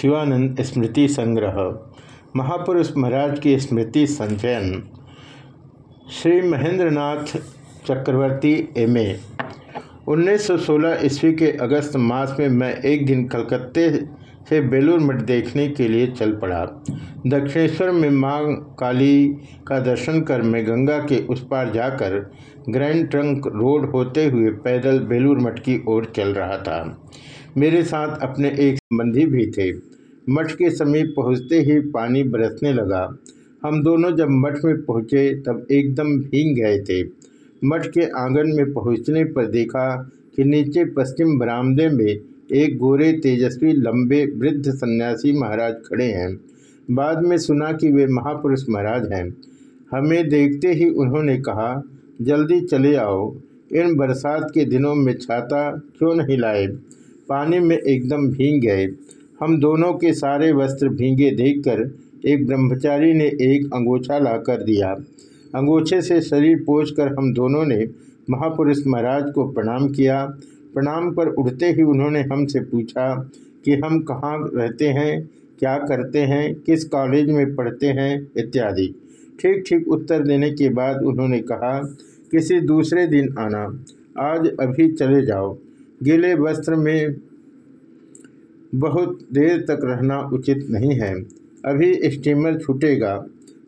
शिवानंद स्मृति संग्रह, महापुरुष महाराज की स्मृति संचयन, श्री महेंद्रनाथ चक्रवर्ती एम ए उन्नीस सौ सोलह ईस्वी के अगस्त मास में मैं एक दिन कलकत्ते से बेलूर मठ देखने के लिए चल पड़ा। दक्षिणेश्वर में माँ काली का दर्शन कर मैं गंगा के उस पार जाकर ग्रैंड ट्रंक रोड होते हुए पैदल बेलूर मठ की ओर चल रहा था। मेरे साथ अपने एक संबंधी भी थे। मठ के समीप पहुँचते ही पानी बरसने लगा। हम दोनों जब मठ में पहुँचे, तब एकदम भींग गए थे। मठ के आँगन में पहुँचने पर देखा कि नीचे पश्चिम बरामदे में एक गोरे तेजस्वी लंबे वृद्ध सन्यासी महाराज खड़े हैं। बाद में सुना कि वे महापुरुष महाराज हैं। हमें देखते ही उन्होंने कहा, जल्दी चले आओ। इन बरसात के दिनों में छाता क्यों नहीं लाए? पानी में एकदम भीग गए। हम दोनों के सारे वस्त्र भीगे देखकर एक ब्रह्मचारी ने एक अंगोछा ला कर दिया। अंगोछे से शरीर पोछकर हम दोनों ने महापुरुष महाराज को प्रणाम किया। प्रणाम पर उड़ते ही उन्होंने हमसे पूछा कि हम कहाँ रहते हैं, क्या करते हैं, किस कॉलेज में पढ़ते हैं, इत्यादि। ठीक ठीक उत्तर देने के बाद उन्होंने कहा, किसी दूसरे दिन आना। आज अभी चले जाओ। गीले वस्त्र में बहुत देर तक रहना उचित नहीं है। अभी स्टीमर छूटेगा।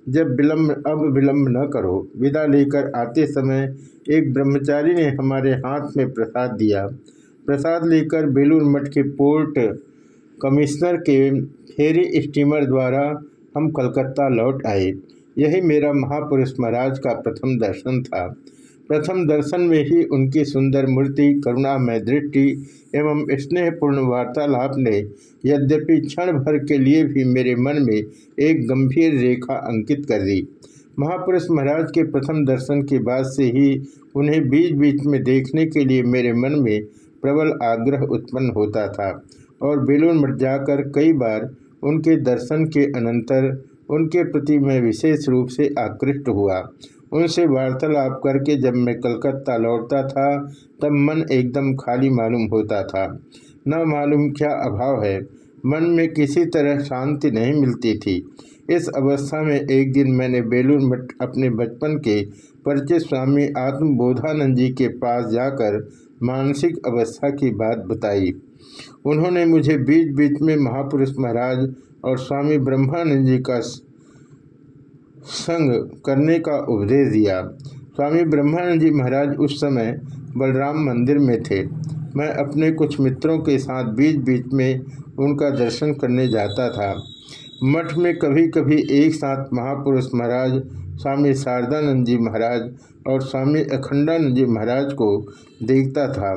जब विलम्ब अब विलम्ब न करो। विदा लेकर आते समय एक ब्रह्मचारी ने हमारे हाथ में प्रसाद दिया। प्रसाद लेकर बेलूर मठ के पोर्ट कमिश्नर के फेरी स्टीमर द्वारा हम कलकत्ता लौट आए। यही मेरा महापुरुष महाराज का प्रथम दर्शन था। प्रथम दर्शन में ही उनकी सुंदर मूर्ति करुणामय दृष्टि एवं स्नेहपूर्ण वार्तालाप ने यद्यपि क्षण भर के लिए भी मेरे मन में एक गंभीर रेखा अंकित कर दी। महापुरुष महाराज के प्रथम दर्शन के बाद से ही उन्हें बीच बीच में देखने के लिए मेरे मन में प्रबल आग्रह उत्पन्न होता था और बेलून मठ जाकर कई बार उनके दर्शन के अनंतर उनके प्रति मैं विशेष रूप से आकृष्ट हुआ। उनसे वार्तालाप करके जब मैं कलकत्ता लौटता था, तब मन एकदम खाली मालूम होता था। न मालूम क्या अभाव है। मन में किसी तरह शांति नहीं मिलती थी। इस अवस्था में एक दिन मैंने बेलूर मठ अपने बचपन के परिचय स्वामी आत्मबोधानंद जी के पास जाकर मानसिक अवस्था की बात बताई। उन्होंने मुझे बीच बीच में महापुरुष महाराज और स्वामी ब्रह्मानंद जी का संग करने का उपदेश दिया। स्वामी ब्रह्मानंद जी महाराज उस समय बलराम मंदिर में थे। मैं अपने कुछ मित्रों के साथ बीच बीच में उनका दर्शन करने जाता था। मठ में कभी कभी एक साथ महापुरुष महाराज, स्वामी शारदानंद जी महाराज और स्वामी अखंडानंद जी महाराज को देखता था।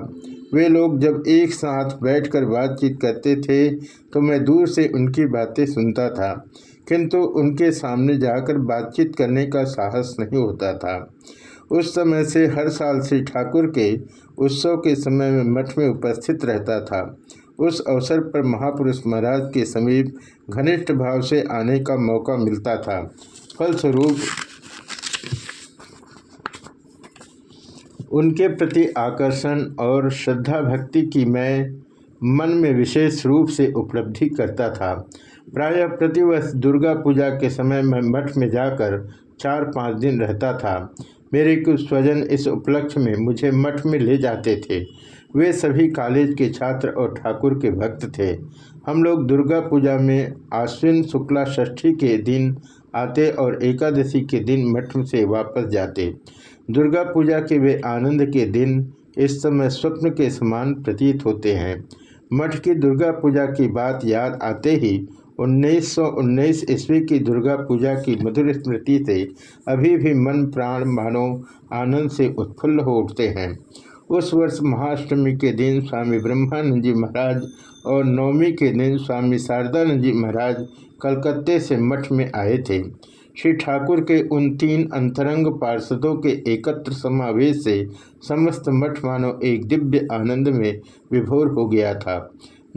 वे लोग जब एक साथ बैठकर बातचीत करते थे तो मैं दूर से उनकी बातें सुनता था। किंतु उनके सामने जाकर बातचीत करने का साहस नहीं होता था। उस समय से हर साल श्री ठाकुर के उत्सव के समय में मठ में उपस्थित रहता था। उस अवसर पर महापुरुष महाराज के समीप घनिष्ठ भाव से आने का मौका मिलता था। फलस्वरूप उनके प्रति आकर्षण और श्रद्धा भक्ति की मैं मन में विशेष रूप से उपलब्धि करता था। प्रायः प्रतिवर्ष दुर्गा पूजा के समय मैं मठ में जाकर चार पाँच दिन रहता था। मेरे कुछ स्वजन इस उपलक्ष्य में मुझे मठ में ले जाते थे। वे सभी कॉलेज के छात्र और ठाकुर के भक्त थे। हम लोग दुर्गा पूजा में आश्विन शुक्ला षष्ठी के दिन आते और एकादशी के दिन मठ से वापस जाते। दुर्गा पूजा के वे आनंद के दिन इस समय स्वप्न के समान प्रतीत होते हैं। मठ की दुर्गा पूजा की बात याद आते ही 1919 ईस्वी की दुर्गा पूजा की मधुर स्मृति से अभी भी मन, प्राण मानो आनंद से उत्फुल्ल हो उठते हैं। उस वर्ष महाअष्टमी के दिन स्वामी ब्रह्मानंद जी महाराज और नवमी के दिन स्वामी शारदानंद जी महाराज कलकत्ते से मठ में आए थे। श्री ठाकुर के उन तीन अंतरंग पार्षदों के एकत्र समावेश से समस्त मठ मानो एक दिव्य आनंद में विभोर हो गया था।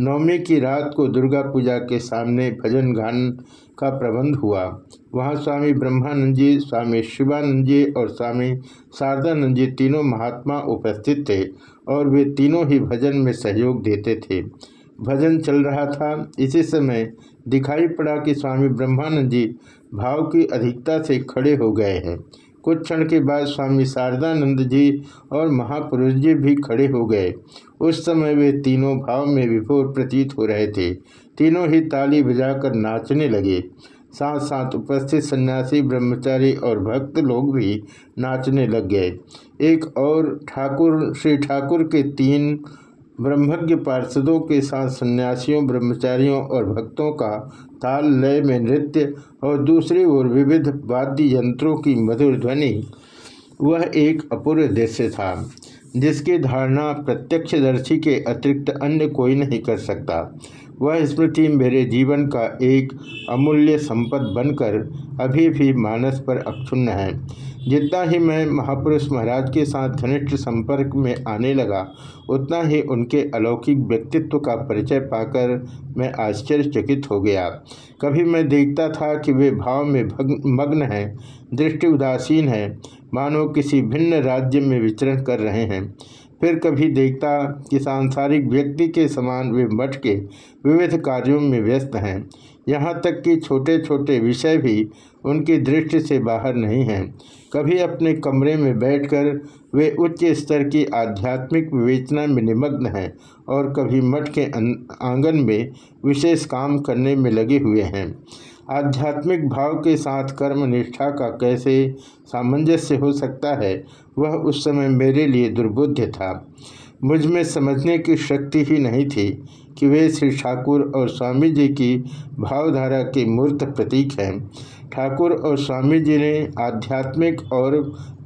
नवमी की रात को दुर्गा पूजा के सामने भजन गान का प्रबंध हुआ। वहाँ स्वामी ब्रह्मानंद जी स्वामी शिवानंद जी और स्वामी शारदानंद जी तीनों महात्मा उपस्थित थे और वे तीनों ही भजन में सहयोग देते थे। भजन चल रहा था। इसी समय दिखाई पड़ा कि स्वामी ब्रह्मानंद जी भाव की अधिकता से खड़े हो गए हैं। कुछ क्षण के बाद स्वामी शारदानंद जी और महापुरुष जी भी खड़े हो गए। उस समय वे तीनों भाव में विभोर प्रतीत हो रहे थे। तीनों ही ताली बजाकर नाचने लगे। साथ साथ उपस्थित सन्यासी, ब्रह्मचारी और भक्त लोग भी नाचने लग गए। एक और ठाकुर, श्री ठाकुर के तीन ब्रह्मज्ञ पार्षदों के साथ सन्यासियों, ब्रह्मचारियों और भक्तों का ताल लय में नृत्य और दूसरी ओर विविध वाद्य यंत्रों की मधुर ध्वनि, वह एक अपूर्व दृश्य था, जिसकी धारणा प्रत्यक्षदर्शी के अतिरिक्त अन्य कोई नहीं कर सकता। वह स्मृति मेरे जीवन का एक अमूल्य संपद बनकर अभी भी मानस पर अक्षुण्ण है। जितना ही मैं महापुरुष महाराज के साथ घनिष्ठ संपर्क में आने लगा, उतना ही उनके अलौकिक व्यक्तित्व का परिचय पाकर मैं आश्चर्यचकित हो गया। कभी मैं देखता था कि वे भाव में मग्न हैं, दृष्टि उदासीन है, मानो किसी भिन्न राज्य में विचरण कर रहे हैं। फिर कभी देखता कि सांसारिक व्यक्ति के समान वे मठ के विविध कार्यों में व्यस्त हैं। यहाँ तक कि छोटे छोटे विषय भी उनकी दृष्टि से बाहर नहीं हैं। कभी अपने कमरे में बैठकर वे उच्च स्तर की आध्यात्मिक विवेचना में निमग्न हैं और कभी मठ के आँगन में विशेष काम करने में लगे हुए हैं। आध्यात्मिक भाव के साथ कर्म निष्ठा का कैसे सामंजस्य हो सकता है, वह उस समय मेरे लिए दुर्बुद्ध था। मुझमें समझने की शक्ति ही नहीं थी कि वे श्री ठाकुर और स्वामी जी की भावधारा के मूर्त प्रतीक हैं। ठाकुर और स्वामी जी ने आध्यात्मिक और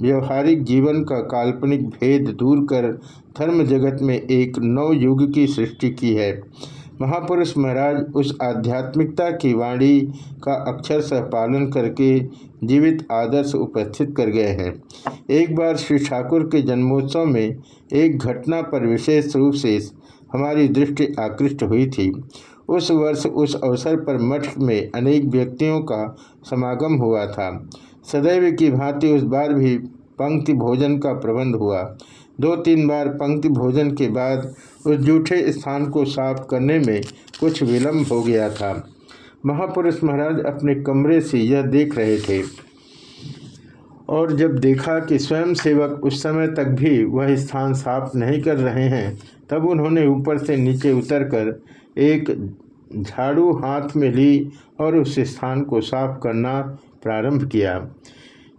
व्यवहारिक जीवन का काल्पनिक भेद दूर कर धर्म जगत में एक नव युग की सृष्टि की है। महापुरुष महाराज उस आध्यात्मिकता की वाणी का अक्षर सह पालन करके जीवित आदर्श उपस्थित कर गए हैं। एक बार श्री ठाकुर के जन्मोत्सव में एक घटना पर विशेष रूप से हमारी दृष्टि आकृष्ट हुई थी। उस वर्ष उस अवसर पर मठ में अनेक व्यक्तियों का समागम हुआ था। सदैव की भांति उस बार भी पंक्ति भोजन का प्रबंध हुआ। दो तीन बार पंक्ति भोजन के बाद उस जूठे स्थान को साफ़ करने में कुछ विलम्ब हो गया था। महापुरुष महाराज अपने कमरे से यह देख रहे थे। और जब देखा कि स्वयं सेवक उस समय तक भी वह स्थान साफ़ नहीं कर रहे हैं, तब उन्होंने ऊपर से नीचे उतरकर एक झाड़ू हाथ में ली और उस स्थान को साफ़ करना प्रारंभ किया।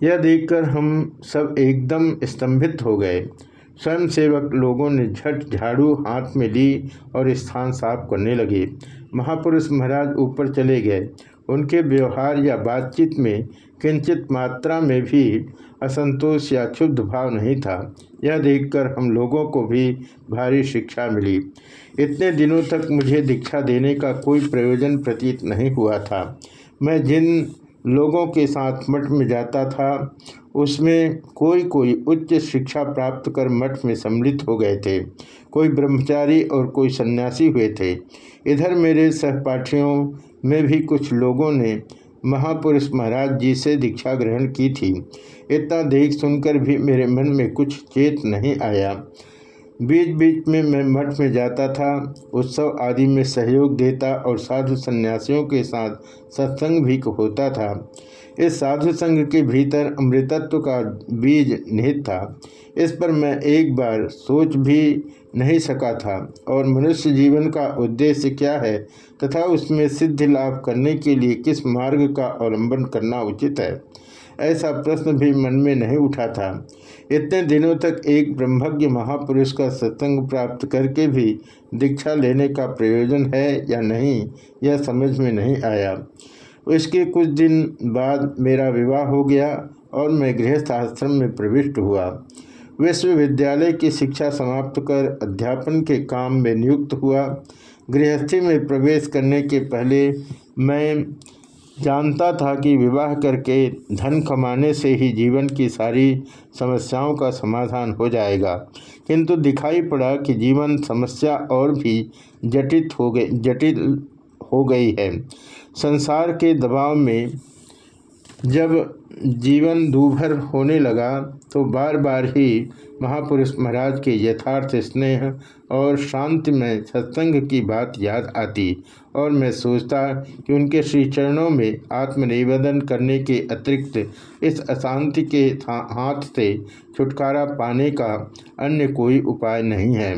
यह देखकर हम सब एकदम स्तंभित हो गए। स्वयंसेवक लोगों ने झट झाड़ू हाथ में ली और स्थान साफ़ करने लगे। महापुरुष महाराज ऊपर चले गए। उनके व्यवहार या बातचीत में किंचित मात्रा में भी असंतोष या क्षुब्ध भाव नहीं था। यह देखकर हम लोगों को भी भारी शिक्षा मिली। इतने दिनों तक मुझे दीक्षा देने का कोई प्रयोजन प्रतीत नहीं हुआ था। मैं जिन लोगों के साथ मठ में जाता था, उसमें कोई कोई उच्च शिक्षा प्राप्त कर मठ में सम्मिलित हो गए थे। कोई ब्रह्मचारी और कोई सन्यासी हुए थे। इधर मेरे सहपाठियों में भी कुछ लोगों ने महापुरुष महाराज जी से दीक्षा ग्रहण की थी। इतना देख सुनकर भी मेरे मन में कुछ चेत नहीं आया। बीच बीच में मैं मठ में जाता था। उत्सव आदि में सहयोग देता और साधु सन्यासियों के साथ सत्संग भी होता था। इस साधु संघ के भीतर अमृतत्व का बीज निहित था। इस पर मैं एक बार सोच भी नहीं सका था। और मनुष्य जीवन का उद्देश्य क्या है तथा उसमें सिद्धि लाभ करने के लिए किस मार्ग का अवलंबन करना उचित है? ऐसा प्रश्न भी मन में नहीं उठा था। इतने दिनों तक एक ब्रह्मज्ञ महापुरुष का सत्संग प्राप्त करके भी दीक्षा लेने का प्रयोजन है या नहीं, यह समझ में नहीं आया। उसके कुछ दिन बाद मेरा विवाह हो गया और मैं गृहस्थ आश्रम में प्रविष्ट हुआ। विश्वविद्यालय की शिक्षा समाप्त कर अध्यापन के काम में नियुक्त हुआ। गृहस्थी में प्रवेश करने के पहले मैं जानता था कि विवाह करके धन कमाने से ही जीवन की सारी समस्याओं का समाधान हो जाएगा। किंतु दिखाई पड़ा कि जीवन समस्या और भी जटित हो गई, जटिल हो गई है। संसार के दबाव में जब जीवन दूभर होने लगा तो बार बार ही महापुरुष महाराज के यथार्थ स्नेह और शांति में सत्संग की बात याद आती और मैं सोचता कि उनके श्री चरणों में आत्मनिवेदन करने के अतिरिक्त इस अशांति के हाथ से छुटकारा पाने का अन्य कोई उपाय नहीं है।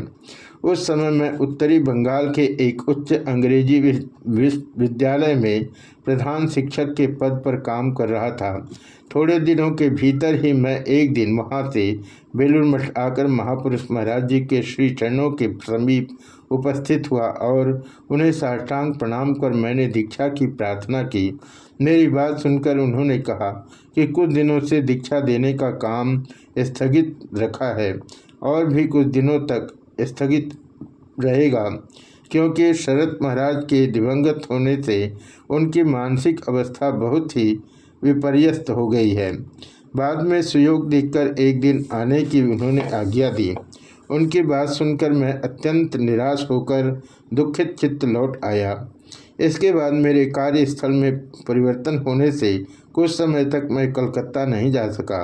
उस समय मैं उत्तरी बंगाल के एक उच्च अंग्रेज़ी विद्यालय में प्रधान शिक्षक के पद पर काम कर रहा था। थोड़े दिनों के भीतर ही मैं एक दिन वहाँ से बेलूर मठ आकर महापुरुष महाराज जी के श्री चरणों के समीप उपस्थित हुआ और उन्हें साष्टांग प्रणाम कर मैंने दीक्षा की प्रार्थना की। मेरी बात सुनकर उन्होंने कहा कि कुछ दिनों से दीक्षा देने का काम स्थगित रखा है और भी कुछ दिनों तक स्थगित रहेगा, क्योंकि शरद महाराज के दिवंगत होने से उनकी मानसिक अवस्था बहुत ही विपर्यस्त हो गई है। बाद में सुयोग देखकर एक दिन आने की उन्होंने आज्ञा दी। उनकी बात सुनकर मैं अत्यंत निराश होकर दुखित चित्त लौट आया। इसके बाद मेरे कार्यस्थल में परिवर्तन होने से कुछ समय तक मैं कलकत्ता नहीं जा सका।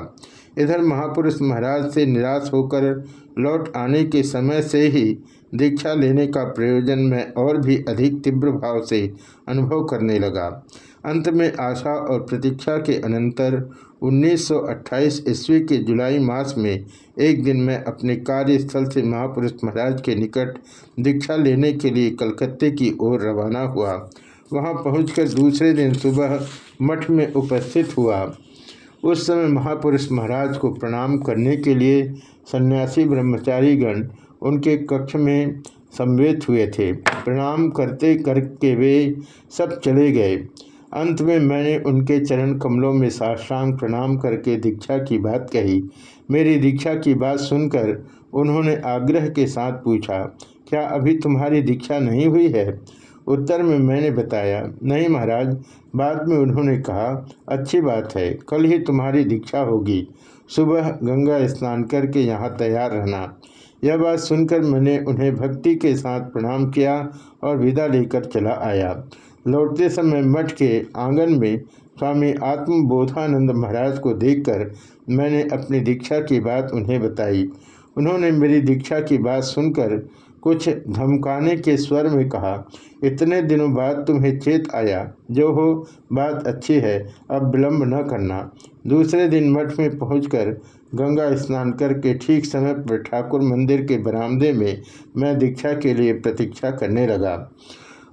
इधर महापुरुष महाराज से निराश होकर लौट आने के समय से ही दीक्षा लेने का प्रयोजन मैं और भी अधिक तीव्र भाव से अनुभव करने लगा। अंत में आशा और प्रतीक्षा के अनंतर 1928 ईस्वी के जुलाई मास में एक दिन मैं अपने कार्यस्थल से महापुरुष महाराज के निकट दीक्षा लेने के लिए कलकत्ते की ओर रवाना हुआ। वहाँ पहुंचकर दूसरे दिन सुबह मठ में उपस्थित हुआ। उस समय महापुरुष महाराज को प्रणाम करने के लिए सन्यासी ब्रह्मचारीगण उनके कक्ष में संवेत हुए थे। प्रणाम करते करके वे सब चले गए। अंत में मैंने उनके चरण कमलों में साष्टांग प्रणाम करके दीक्षा की बात कही। मेरी दीक्षा की बात सुनकर उन्होंने आग्रह के साथ पूछा, क्या अभी तुम्हारी दीक्षा नहीं हुई है? उत्तर में मैंने बताया, नहीं महाराज, बाद में उन्होंने कहा, अच्छी बात है, कल ही तुम्हारी दीक्षा होगी। सुबह गंगा स्नान करके यहाँ तैयार रहना। यह बात सुनकर मैंने उन्हें भक्ति के साथ प्रणाम किया और विदा लेकर चला आया। लौटते समय मठ के आँगन में स्वामी आत्मबोधानंद महाराज को देखकर मैंने अपनी दीक्षा की बात उन्हें बताई। उन्होंने मेरी दीक्षा की बात सुनकर कुछ धमकाने के स्वर में कहा, इतने दिनों बाद तुम्हें चेत आया। जो हो, बात अच्छी है, अब विलम्ब न करना। दूसरे दिन मठ में पहुंचकर गंगा स्नान करके ठीक समय पर ठाकुर मंदिर के बरामदे में मैं दीक्षा के लिए प्रतीक्षा करने लगा।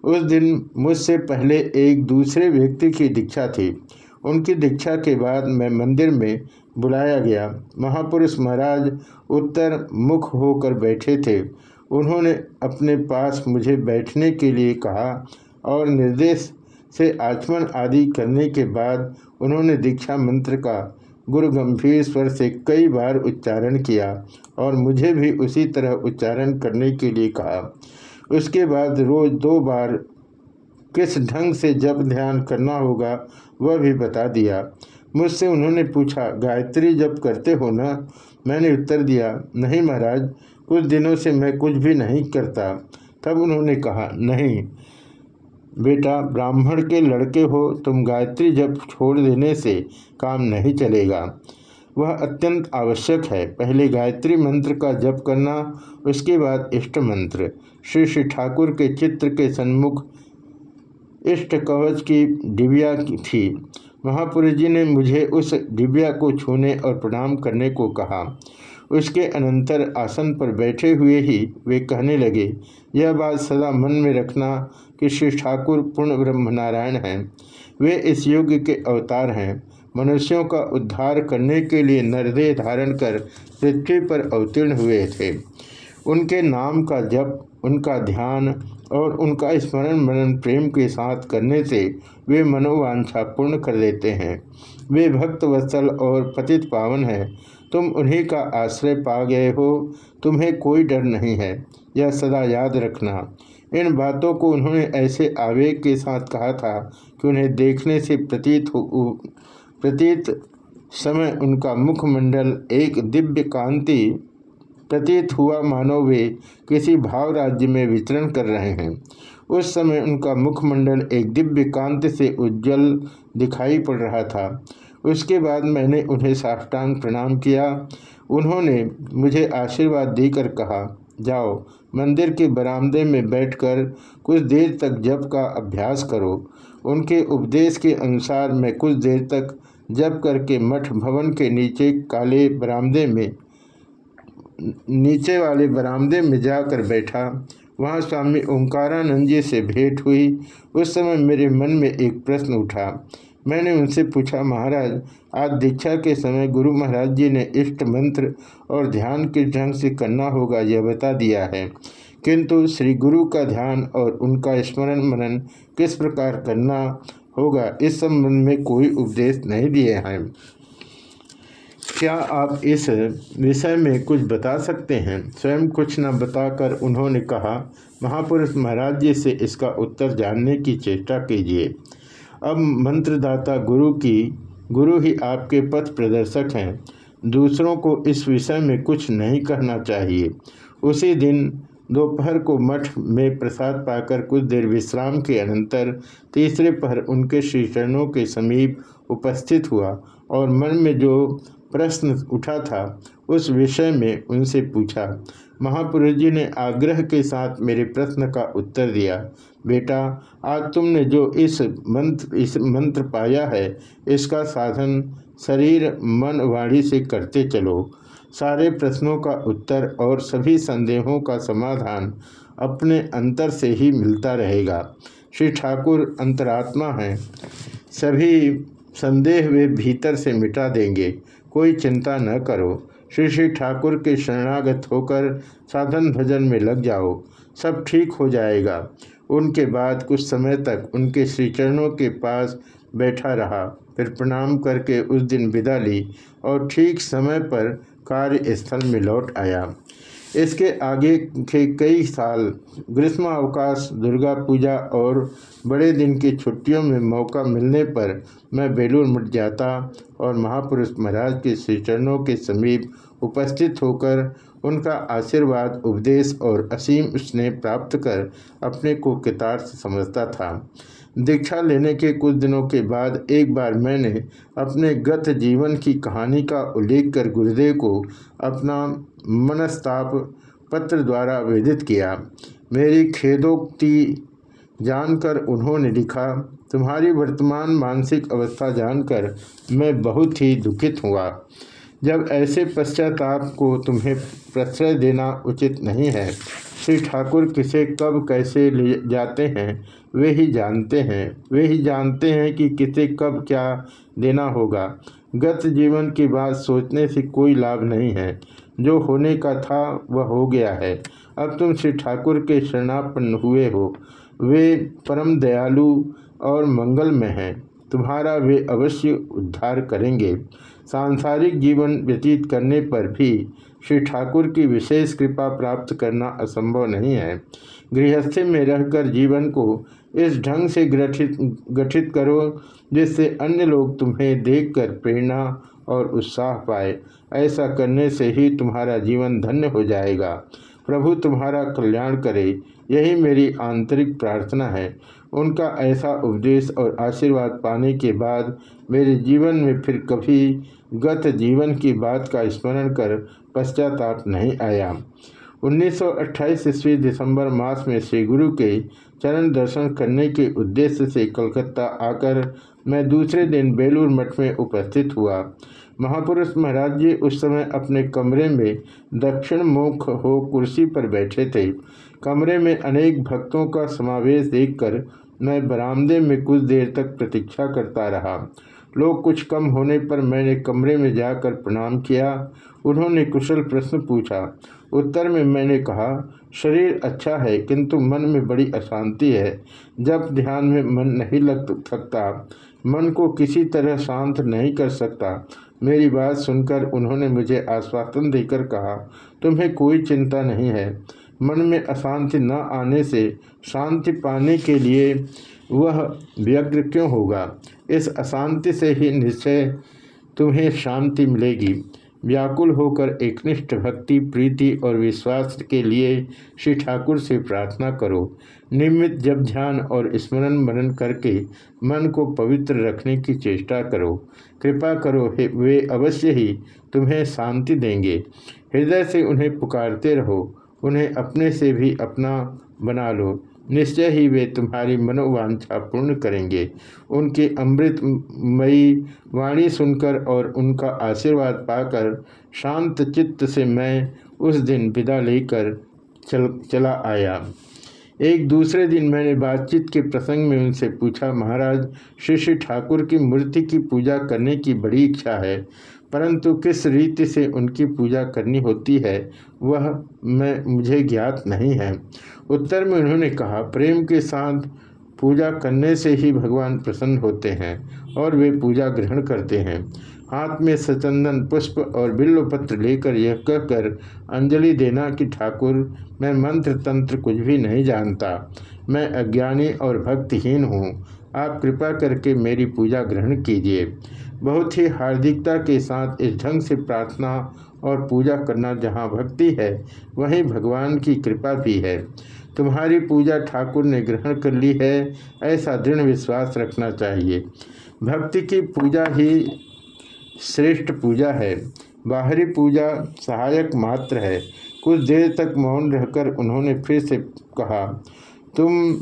उस दिन मुझसे पहले एक दूसरे व्यक्ति की दीक्षा थी। उनकी दीक्षा के बाद मैं मंदिर में बुलाया गया। महापुरुष महाराज उत्तर मुख होकर बैठे थे। उन्होंने अपने पास मुझे बैठने के लिए कहा और निर्देश से आचमन आदि करने के बाद उन्होंने दीक्षा मंत्र का गुरु गंभीर स्वर से कई बार उच्चारण किया और मुझे भी उसी तरह उच्चारण करने के लिए कहा। उसके बाद रोज दो बार किस ढंग से जब ध्यान करना होगा, वह भी बता दिया। मुझसे उन्होंने पूछा, गायत्री जब करते हो ना? मैंने उत्तर दिया, नहीं महाराज कुछ दिनों से मैं कुछ भी नहीं करता। तब उन्होंने कहा, नहीं, बेटा, ब्राह्मण के लड़के हो, तुम गायत्री जब छोड़ देने से काम नहीं चलेगा। वह अत्यंत आवश्यक है। पहले गायत्री मंत्र का जप करना, उसके बाद इष्ट मंत्र। श्री श्री ठाकुर के चित्र के सन्मुख इष्ट कवच की डिबिया थी। महापुरुष जी ने मुझे उस डिबिया को छूने और प्रणाम करने को कहा। उसके अनंतर आसन पर बैठे हुए ही वे कहने लगे, यह बात सदा मन में रखना कि श्री ठाकुर पूर्ण ब्रह्म नारायण हैं। वे इस युग के अवतार हैं। मनुष्यों का उद्धार करने के लिए नरदेह धारण कर पृथ्वी पर अवतीर्ण हुए थे। उनके नाम का जप, उनका ध्यान और उनका स्मरण मनन प्रेम के साथ करने से वे मनोवांछा पूर्ण कर देते हैं। वे भक्त, वत्सल और पतित पावन हैं। तुम उन्हीं का आश्रय पा गए हो। तुम्हें कोई डर नहीं है। यह सदा याद रखना। इन बातों को उन्होंने ऐसे आवेग के साथ कहा था कि उन्हें देखने से प्रतीत हो प्रतीत समय उनका मुखमंडल एक दिव्य कांति प्रतीत हुआ मानो वे किसी भाव राज्य में विचरण कर रहे हैं। उस समय उनका मुखमंडल एक दिव्य कांति से उज्जवल दिखाई पड़ रहा था। उसके बाद मैंने उन्हें साष्टांग प्रणाम किया। उन्होंने मुझे आशीर्वाद देकर कहा, जाओ, मंदिर के बरामदे में बैठकर कुछ देर तक जप का अभ्यास करो। उनके उपदेश के अनुसार मैं कुछ देर तक जप करके मठ भवन के नीचे काले बरामदे में, नीचे वाले बरामदे में जाकर बैठा। वहाँ स्वामी ओंकारानंद जी से भेंट हुई। उस समय मेरे मन में एक प्रश्न उठा मैंने उनसे पूछा, महाराज, आज दीक्षा के समय गुरु महाराज जी ने इष्ट मंत्र और ध्यान किस ढंग से करना होगा, यह बता दिया है। किंतु श्री गुरु का ध्यान और उनका स्मरण मनन किस प्रकार करना होगा, इस संबंध में कोई उपदेश नहीं दिए हैं। क्या आप इस विषय में कुछ बता सकते हैं? स्वयं कुछ न बताकर उन्होंने कहा, महापुरुष महाराज जी से इसका उत्तर जानने की चेष्टा कीजिए। अब मंत्रदाता गुरु की, गुरु ही आपके पथ प्रदर्शक हैं। दूसरों को इस विषय में कुछ नहीं कहना चाहिए। उसी दिन दोपहर को मठ में प्रसाद पाकर कुछ देर विश्राम के अनंतर तीसरे पहर उनके श्री चरणों के समीप उपस्थित हुआ और मन में जो प्रश्न उठा था, उस विषय में उनसे पूछा महापुरुष जी ने आग्रह के साथ मेरे प्रश्न का उत्तर दिया। बेटा, आज तुमने जो इस मंत्र इस मंत्र पाया है, इसका साधन शरीर, मन, वाणी से करते चलो। सारे प्रश्नों का उत्तर और सभी संदेहों का समाधान अपने अंतर से ही मिलता रहेगा। श्री ठाकुर अंतरात्मा हैं। सभी संदेह वे भीतर से मिटा देंगे। कोई चिंता न करो। श्री श्री ठाकुर के शरणागत होकर साधन भजन में लग जाओ। सब ठीक हो जाएगा। उनके बाद कुछ समय तक उनके श्री चरणों के पास बैठा रहा। फिर प्रणाम करके उस दिन विदा ली और ठीक समय पर कार्यस्थल में लौट आया। इसके आगे के कई साल ग्रीष्म अवकाश, दुर्गा पूजा और बड़े दिन की छुट्टियों में मौका मिलने पर मैं बेलूर मठ जाता और महापुरुष महाराज के श्री चरणों के समीप उपस्थित होकर उनका आशीर्वाद, उपदेश और असीम स्नेह प्राप्त कर अपने को कितार्थ समझता था। दीक्षा लेने के कुछ दिनों के बाद एक बार मैंने अपने गत जीवन की कहानी का उल्लेख कर गुरुदेव को अपना मनस्ताप पत्र द्वारा वेदित किया। मेरी खेदोक्ति जानकर उन्होंने लिखा, तुम्हारी वर्तमान मानसिक अवस्था जानकर मैं बहुत ही दुखित हुआ। जब ऐसे पश्चाताप को तुम्हें प्रश्रय देना उचित नहीं है, श्री ठाकुर किसे, कब, कैसे ले जाते हैं, वे ही जानते हैं। वे ही जानते हैं कि किसे, कब, क्या देना होगा। गत जीवन की बात सोचने से कोई लाभ नहीं है। जो होने का था, वह हो गया है। अब तुम श्री ठाकुर के शरणापन्न हुए हो। वे परम दयालु और मंगल में हैं। तुम्हारा वे अवश्य उद्धार करेंगे। सांसारिक जीवन व्यतीत करने पर भी श्री ठाकुर की विशेष कृपा प्राप्त करना असंभव नहीं है। गृहस्थी में रहकर जीवन को इस ढंग से गठित गठित करो, जिससे अन्य लोग तुम्हें देखकर प्रेरणा और उत्साह पाए। ऐसा करने से ही तुम्हारा जीवन धन्य हो जाएगा। प्रभु तुम्हारा कल्याण करे, यही मेरी आंतरिक प्रार्थना है। उनका ऐसा उपदेश और आशीर्वाद पाने के बाद मेरे जीवन में फिर कभी गत जीवन की बात का स्मरण कर पश्चाताप नहीं आया। 1928 ईस्वी दिसंबर मास में श्री गुरु के चरण दर्शन करने के उद्देश्य से कलकत्ता आकर मैं दूसरे दिन बेलूर मठ में उपस्थित हुआ। महापुरुष महाराज जी उस समय अपने कमरे में दक्षिण मुख हो कुर्सी पर बैठे थे। कमरे में अनेक भक्तों का समावेश देखकर मैं बरामदे में कुछ देर तक प्रतीक्षा करता रहा। लोग कुछ कम होने पर मैंने कमरे में जाकर प्रणाम किया। उन्होंने कुशल प्रश्न पूछा। उत्तर में मैंने कहा, शरीर अच्छा है, किंतु मन में बड़ी अशांति है। जब ध्यान में मन नहीं लग सकता मन को किसी तरह शांत नहीं कर सकता। मेरी बात सुनकर उन्होंने मुझे आश्वासन देकर कहा, तुम्हें कोई चिंता नहीं है। मन में अशांति न आने से शांति पाने के लिए वह व्यग्र क्यों होगा? इस अशांति से ही निश्चय तुम्हें शांति मिलेगी। व्याकुल होकर एकनिष्ठ भक्ति, प्रीति और विश्वास के लिए श्री ठाकुर से प्रार्थना करो। नियमित जब ध्यान और स्मरण मनन करके मन को पवित्र रखने की चेष्टा करो। कृपा करो वे अवश्य ही तुम्हें शांति देंगे। हृदय से उन्हें पुकारते रहो, उन्हें अपने से भी अपना बना लो। निश्चय ही वे तुम्हारी मनोवांछा पूर्ण करेंगे। उनकी अमृतमयी वाणी सुनकर और उनका आशीर्वाद पाकर शांत चित्त से मैं उस दिन विदा लेकर चल, चला आया। एक दूसरे दिन मैंने बातचीत के प्रसंग में उनसे पूछा, महाराज, श्री श्री ठाकुर की मूर्ति की पूजा करने की बड़ी इच्छा है, परंतु किस रीति से उनकी पूजा करनी होती है, वह मैं, मुझे ज्ञात नहीं है। उत्तर में उन्होंने कहा, प्रेम के साथ पूजा करने से ही भगवान प्रसन्न होते हैं और वे पूजा ग्रहण करते हैं। हाथ में सचंदन, पुष्प और बिल्व पत्र लेकर यह कहकर अंजलि देना कि ठाकुर, मैं मंत्र तंत्र कुछ भी नहीं जानता। मैं अज्ञानी और भक्तिहीन हूँ। आप कृपा करके मेरी पूजा ग्रहण कीजिए। बहुत ही हार्दिकता के साथ इस ढंग से प्रार्थना और पूजा करना जहाँ भक्ति है, वहीं भगवान की कृपा भी है। तुम्हारी पूजा ठाकुर ने ग्रहण कर ली है, ऐसा दृढ़ विश्वास रखना चाहिए। भक्ति की पूजा ही श्रेष्ठ पूजा है। बाहरी पूजा सहायक मात्र है। कुछ देर तक मौन रहकर उन्होंने फिर से कहा, तुम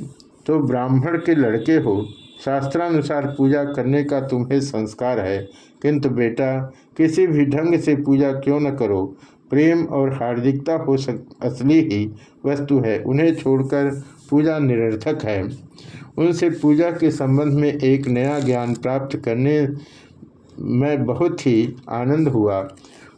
तो ब्राह्मण के लड़के हो। शास्त्रानुसार पूजा करने का तुम्हें संस्कार है। किंतु बेटा, किसी भी ढंग से पूजा क्यों न करो? प्रेम और हार्दिकता हो सक, असली ही वस्तु है। उन्हें छोड़कर पूजा निरर्थक है। उनसे पूजा के संबंध में एक नया ज्ञान प्राप्त करने में बहुत ही आनंद हुआ।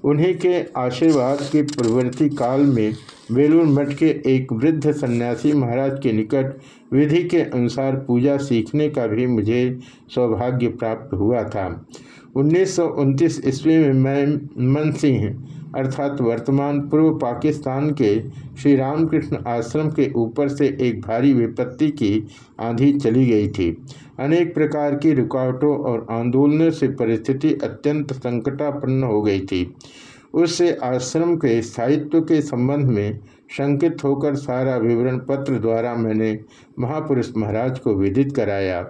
उन्हीं के आशीर्वाद के प्रवृत्ति काल में बेलूर मठ के एक वृद्ध सन्यासी महाराज के निकट विधि के अनुसार पूजा सीखने का भी मुझे सौभाग्य प्राप्त हुआ था। उन्नीस सौ ईस्वी में मैं मन सिंह अर्थात वर्तमान पूर्व पाकिस्तान के श्री रामकृष्ण आश्रम के ऊपर से एक भारी विपत्ति की आंधी चली गई थी। अनेक प्रकार की रुकावटों और आंदोलनों से परिस्थिति अत्यंत संकटापन्न हो गई थी। उससे आश्रम के स्थायित्व के संबंध में शंकित होकर सारा विवरण पत्र द्वारा मैंने महापुरुष महाराज को विदित कराया।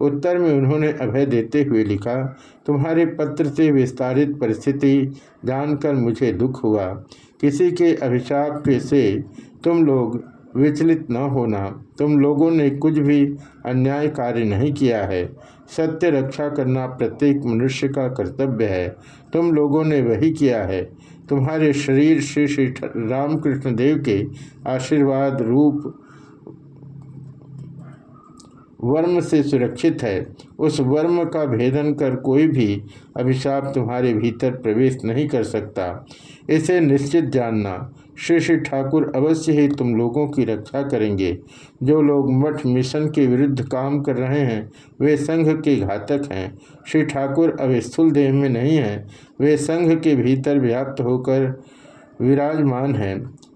उत्तर में उन्होंने अभय देते हुए लिखा, तुम्हारे पत्र से विस्तारित परिस्थिति जानकर मुझे दुख हुआ। किसी के अभिशाप के से तुम लोग विचलित न होना। तुम लोगों ने कुछ भी अन्याय कार्य नहीं किया है। सत्य रक्षा करना प्रत्येक मनुष्य का कर्तव्य है। तुम लोगों ने वही किया है। तुम्हारे शरीर श्री श्री रामकृष्ण देव के आशीर्वाद रूप वर्म से सुरक्षित है। उस वर्म का भेदन कर कोई भी अभिशाप तुम्हारे भीतर प्रवेश नहीं कर सकता। इसे निश्चित जानना श्री श्री ठाकुर अवश्य ही तुम लोगों की रक्षा करेंगे। जो लोग मठ मिशन के विरुद्ध काम कर रहे हैं, वे संघ के घातक हैं। श्री ठाकुर अब स्थूल देह में नहीं हैं। वे संघ के भीतर व्याप्त होकर विराजमान हैं।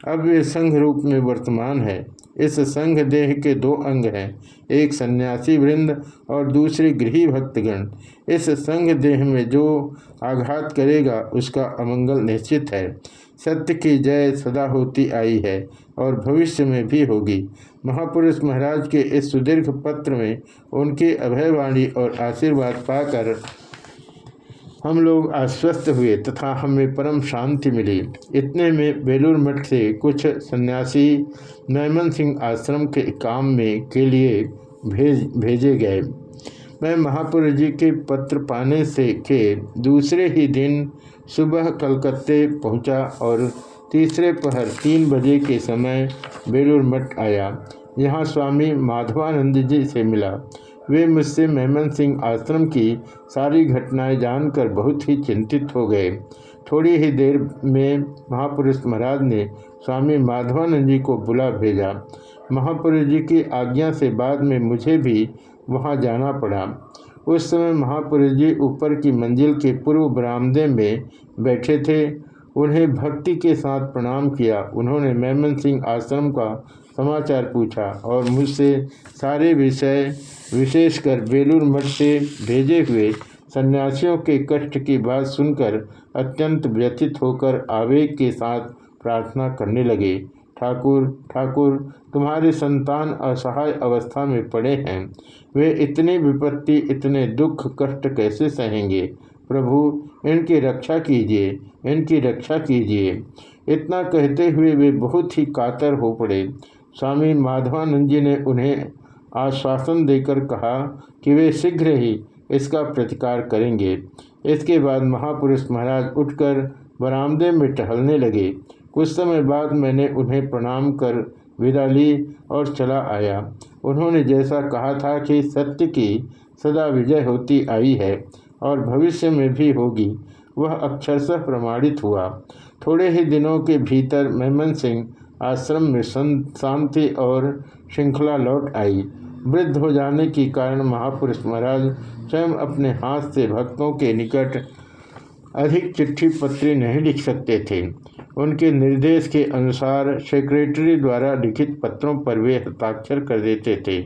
अब वे संघ रूप में वर्तमान है। इस संघ देह के दो अंग हैं, एक सन्यासी वृंद और दूसरे गृही भक्तगण। इस संघ देह में जो आघात करेगा, उसका अमंगल निश्चित है। सत्य की जय सदा होती आई है और भविष्य में भी होगी। महापुरुष महाराज के इस सुदीर्घ पत्र में उनकी अभयवाणी और आशीर्वाद पाकर हम लोग आश्वस्त हुए तथा हमें परम शांति मिली। इतने में बेलूर मठ से कुछ सन्यासी नैमन सिंह आश्रम के काम में के लिए भेज, भेजे गए। मैं महापुरुष जी के पत्र पाने से के दूसरे ही दिन सुबह कलकत्ते पहुँचा और तीसरे पहर तीन बजे के समय बेलूर मठ आया। यहाँ स्वामी माधवानंद जी से मिला। वे मुझसे मेमन सिंह आश्रम की सारी घटनाएँ जानकर बहुत ही चिंतित हो गए। थोड़ी ही देर में महापुरुष महाराज ने स्वामी माधवानंद जी को बुला भेजा। महापुरुष जी की आज्ञा से बाद में मुझे भी वहाँ जाना पड़ा। उस समय महापुरुष जी ऊपर की मंजिल के पूर्व बरामदे में बैठे थे। उन्हें भक्ति के साथ प्रणाम किया। उन्होंने मेमन सिंह आश्रम का समाचार पूछा और मुझसे सारे विषय विशेषकर बेलूर मठ से भेजे हुए सन्यासियों के कष्ट की बात सुनकर अत्यंत व्यथित होकर आवेग के साथ प्रार्थना करने लगे। ठाकुर ठाकुर, तुम्हारे संतान असहाय अवस्था में पड़े हैं। वे इतनी विपत्ति, इतने दुख, कष्ट कैसे सहेंगे? प्रभु, इनकी रक्षा कीजिए, इनकी रक्षा कीजिए। इतना कहते हुए वे बहुत ही कातर हो पड़े। स्वामी माधवानंद जी ने उन्हें आश्वासन देकर कहा कि वे शीघ्र ही इसका प्रतिकार करेंगे। इसके बाद महापुरुष महाराज उठकर बरामदे में टहलने लगे। कुछ समय बाद मैंने उन्हें प्रणाम कर विदा ली और चला आया। उन्होंने जैसा कहा था कि सत्य की सदा विजय होती आई है और भविष्य में भी होगी। वह अक्षरशः प्रमाणित हुआ। थोड़े ही दिनों के भीतर मेमन सिंह आश्रम में शांति और श्रृंखला लौट आई। वृद्ध हो जाने के कारण महापुरुष महाराज स्वयं अपने हाथ से भक्तों के निकट अधिक चिट्ठी पत्री नहीं लिख सकते थे। उनके निर्देश के अनुसार सेक्रेटरी द्वारा लिखित पत्रों पर वे हस्ताक्षर कर देते थे।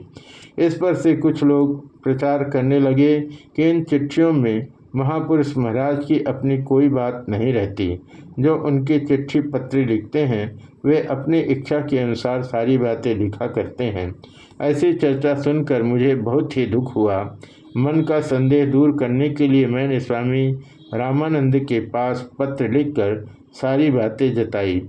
इस पर से कुछ लोग प्रचार करने लगे कि इन चिट्ठियों में महापुरुष महाराज की अपनी कोई बात नहीं रहती। जो उनके चिट्ठी पत्री लिखते हैं, वे अपनी इच्छा के अनुसार सारी बातें लिखा करते हैं। ऐसी चर्चा सुनकर मुझे बहुत ही दुख हुआ। मन का संदेह दूर करने के लिए मैंने स्वामी रामानंद के पास पत्र लिखकर सारी बातें जताई।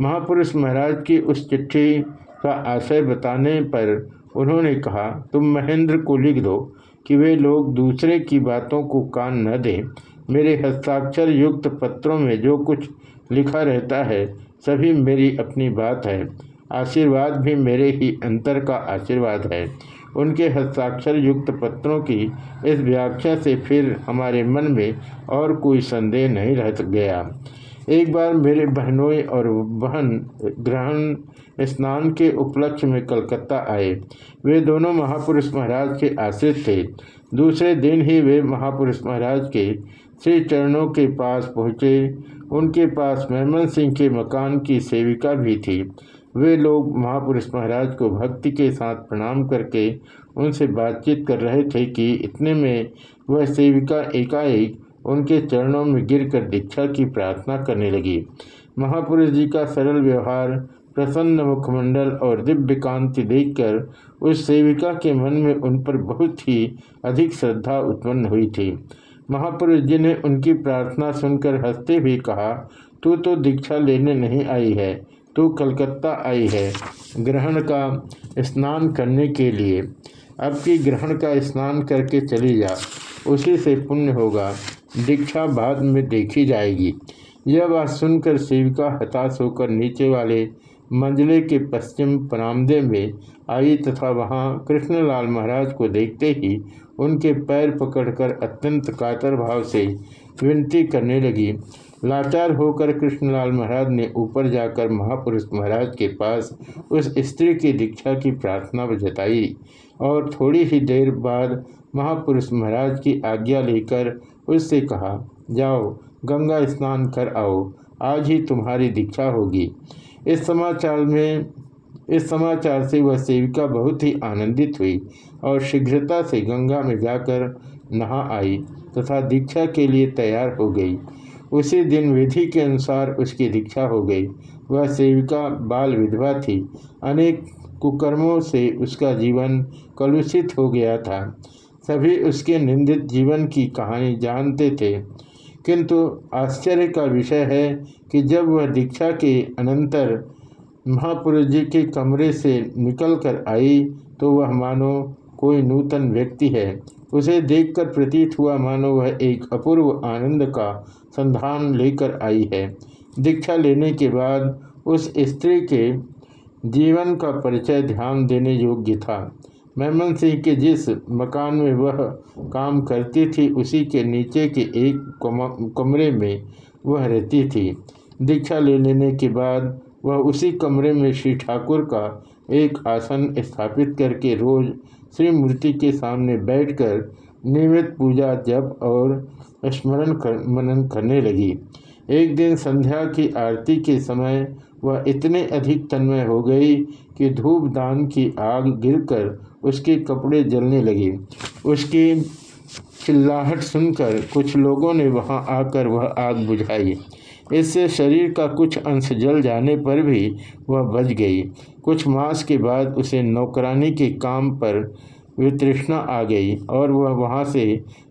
महापुरुष महाराज की उस चिट्ठी का आशय बताने पर उन्होंने कहा, तुम महेंद्र को लिख दो। कि वे लोग दूसरे की बातों को कान न दें। मेरे हस्ताक्षर युक्त पत्रों में जो कुछ लिखा रहता है, सभी मेरी अपनी बात है। आशीर्वाद भी मेरे ही अंतर का आशीर्वाद है। उनके हस्ताक्षर युक्त पत्रों की इस व्याख्या से फिर हमारे मन में और कोई संदेह नहीं रह गया। एक बार मेरे बहनोई और बहन ग्रहण स्नान के उपलक्ष्य में कलकत्ता आए। वे दोनों महापुरुष महाराज के आश्रित थे। दूसरे दिन ही वे महापुरुष महाराज के श्री चरणों के पास पहुँचे। उनके पास मेमन सिंह के मकान की सेविका भी थी। वे लोग महापुरुष महाराज को भक्ति के साथ प्रणाम करके उनसे बातचीत कर रहे थे कि इतने में वह सेविका एकाएक उनके चरणों में गिरकर दीक्षा की प्रार्थना करने लगी। महापुरुष जी का सरल व्यवहार, प्रसन्न मुखमंडल और दिव्य कांति देखकर उस सेविका के मन में उन पर बहुत ही अधिक श्रद्धा उत्पन्न हुई थी। महापुरुष जी ने उनकी प्रार्थना सुनकर हँसते हुए कहा, तू तो दीक्षा लेने नहीं आई है, तू कलकत्ता आई है, ग्रहण का स्नान करने के लिए। अब की ग्रहण का स्नान करके चली जा, उसी से पुण्य होगा। दीक्षा बाद में देखी जाएगी। यह बात सुनकर सेविका हताश होकर नीचे वाले मंजले के पश्चिम परामदे में आई तथा वहाँ कृष्णलाल महाराज को देखते ही उनके पैर पकड़कर अत्यंत कातर भाव से विनती करने लगी। लाचार होकर कृष्णलाल महाराज ने ऊपर जाकर महापुरुष महाराज के पास उस स्त्री की दीक्षा की प्रार्थना जताई और थोड़ी ही देर बाद महापुरुष महाराज की आज्ञा लेकर उससे कहा, जाओ, गंगा स्नान कर आओ। आज ही तुम्हारी दीक्षा होगी। इस समाचार में, इस समाचार से वह सेविका बहुत ही आनंदित हुई और शीघ्रता से गंगा में जाकर नहा आई तथा दीक्षा के लिए तैयार हो गई। उसी दिन विधि के अनुसार उसकी दीक्षा हो गई। वह सेविका, बाल विधवा थी। अनेक कुकर्मों से उसका जीवन कलुषित हो गया था। सभी उसके निंदित जीवन की कहानी जानते थे। किंतु आश्चर्य का विषय है कि जब वह दीक्षा के अनंतर महापुरुष जी के कमरे से निकलकर आई तो वह मानो कोई नूतन व्यक्ति है। उसे देखकर प्रतीत हुआ मानो वह एक अपूर्व आनंद का संधान लेकर आई है। दीक्षा लेने के बाद उस स्त्री के जीवन का परिचय ध्यान देने योग्य था। मेमन सिंह के जिस मकान में वह काम करती थी, उसी के नीचे के एक कमरे में वह रहती थी। दीक्षा ले लेने के बाद वह उसी कमरे में श्री ठाकुर का एक आसन स्थापित करके रोज श्री मूर्ति के सामने बैठकर नियमित पूजा, जप और स्मरण कर, मनन करने लगी। एक दिन संध्या की आरती के समय वह इतने अधिक तन्मय हो गई कि धूप दान की आग गिरकर उसके कपड़े जलने लगे। उसकी चिल्लाहट सुनकर कुछ लोगों ने वहाँ आकर वह आग बुझाई। इससे शरीर का कुछ अंश जल जाने पर भी वह बच गई। कुछ मास के बाद उसे नौकरानी के काम पर वितृष्णा आ गई और वह वहाँ से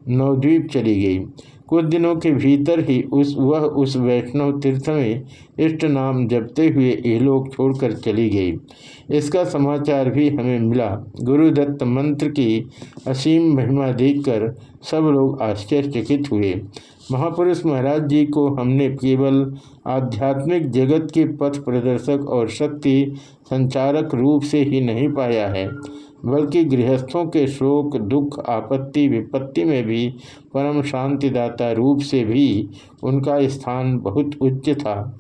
नवद्वीप चली गई। कुछ दिनों के भीतर ही उस, वह उस वैष्णव तीर्थ में इष्ट नाम जपते हुए ये लोग छोड़कर चली गई। इसका समाचार भी हमें मिला। गुरुदत्त मंत्र की असीम महिमा देखकर सब लोग आश्चर्यचकित हुए। महापुरुष महाराज जी को हमने केवल आध्यात्मिक जगत के पथ प्रदर्शक और शक्ति संचारक रूप से ही नहीं पाया है। बल्कि गृहस्थों के शोक, दुख, आपत्ति, विपत्ति में भी परम शांतिदाता रूप से भी उनका स्थान बहुत उच्च था।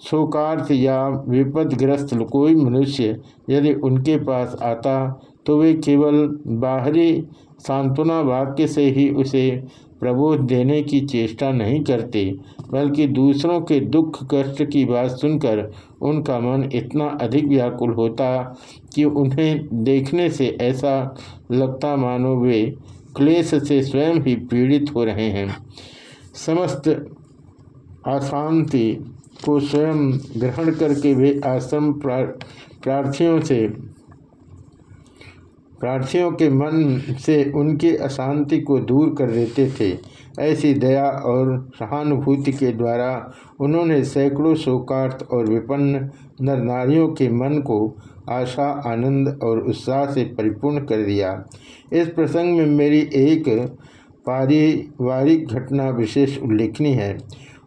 शोकार्थ या विपदग्रस्त कोई मनुष्य यदि उनके पास आता तो वे केवल बाहरी सांत्वना वाक्य से ही उसे प्रबोध देने की चेष्टा नहीं करते, बल्कि दूसरों के दुख कष्ट की बात सुनकर उनका मन इतना अधिक व्याकुल होता कि उन्हें देखने से ऐसा लगता मानो वे क्लेश से स्वयं ही पीड़ित हो रहे हैं। समस्त अशांति को स्वयं ग्रहण करके वे आश्रम प्रार्थियों से प्रार्थियों के मन से उनकी अशांति को दूर कर देते थे। ऐसी दया और सहानुभूति के द्वारा उन्होंने सैकड़ों शोकार्थ और विपन्न नर नारियों के मन को आशा, आनंद और उत्साह से परिपूर्ण कर दिया। इस प्रसंग में मेरी एक पारिवारिक घटना विशेष उल्लेखनीय है।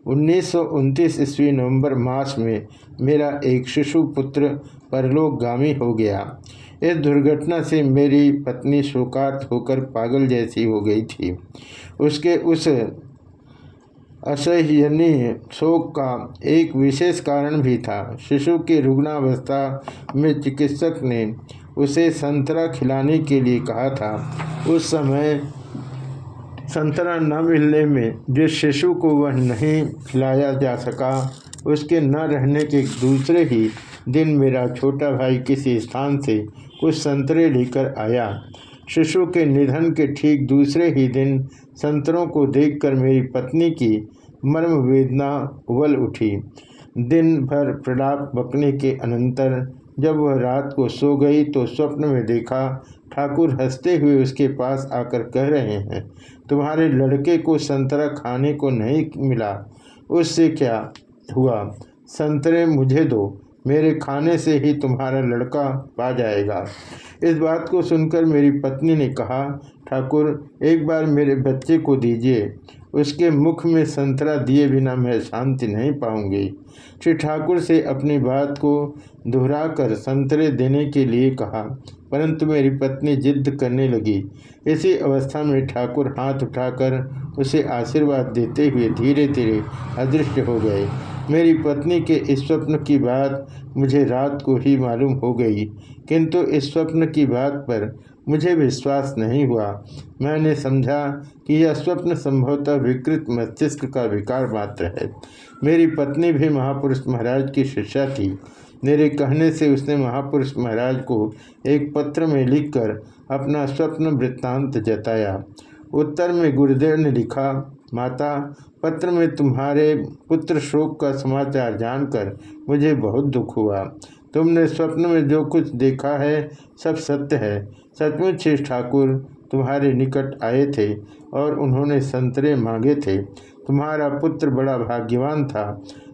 उन्नीस सौ उनतीस ईस्वी नवंबर मास में मेरा एक शिशु पुत्र परलोकगामी हो गया। इस दुर्घटना से मेरी पत्नी शोकार्थ होकर पागल जैसी हो गई थी। उसके उस असह्यनीय शोक का एक विशेष कारण भी था। शिशु की रुग्णावस्था में चिकित्सक ने उसे संतरा खिलाने के लिए कहा था। उस समय संतरा न मिलने में जिस शिशु को वह नहीं खिलाया जा सका, उसके न रहने के दूसरे ही दिन मेरा छोटा भाई किसी स्थान से कुछ संतरे लेकर आया। शिशु के निधन के ठीक दूसरे ही दिन संतरों को देखकर मेरी पत्नी की मर्म वेदना उबल उठी। दिन भर प्रलाप बकने के अनंतर जब वह रात को सो गई तो स्वप्न में देखा, ठाकुर हँसते हुए उसके पास आकर कह रहे हैं, तुम्हारे लड़के को संतरा खाने को नहीं मिला। उससे क्या हुआ? संतरे मुझे दो। मेरे खाने से ही तुम्हारा लड़का पा जाएगा। इस बात को सुनकर मेरी पत्नी ने कहा, ठाकुर, एक बार मेरे बच्चे को दीजिए। उसके मुख में संतरा दिए बिना मैं शांति नहीं पाऊँगी। श्री ठाकुर से अपनी बात को दोहराकर संतरे देने के लिए कहा, परंतु मेरी पत्नी जिद्द करने लगी। इसी अवस्था में ठाकुर हाथ उठाकर उसे आशीर्वाद देते हुए धीरे धीरे अदृश्य हो गए। मेरी पत्नी के इस स्वप्न की बात मुझे रात को ही मालूम हो गई। किंतु इस स्वप्न की बात पर मुझे विश्वास नहीं हुआ। मैंने समझा कि यह स्वप्न संभवतः विकृत मस्तिष्क का विकार मात्र है। मेरी पत्नी भी महापुरुष महाराज की शिष्या थी। मेरे कहने से उसने महापुरुष महाराज को एक पत्र में लिखकर अपना स्वप्न वृत्तांत जताया। उत्तर में गुरुदेव ने लिखा, माता पत्र में तुम्हारे पुत्र शोक का समाचार जानकर मुझे बहुत दुख हुआ। तुमने स्वप्न में जो कुछ देखा है, सब सत्य है। सचमुच श्री ठाकुर तुम्हारे निकट आए थे और उन्होंने संतरे मांगे थे। तुम्हारा पुत्र बड़ा भाग्यवान था।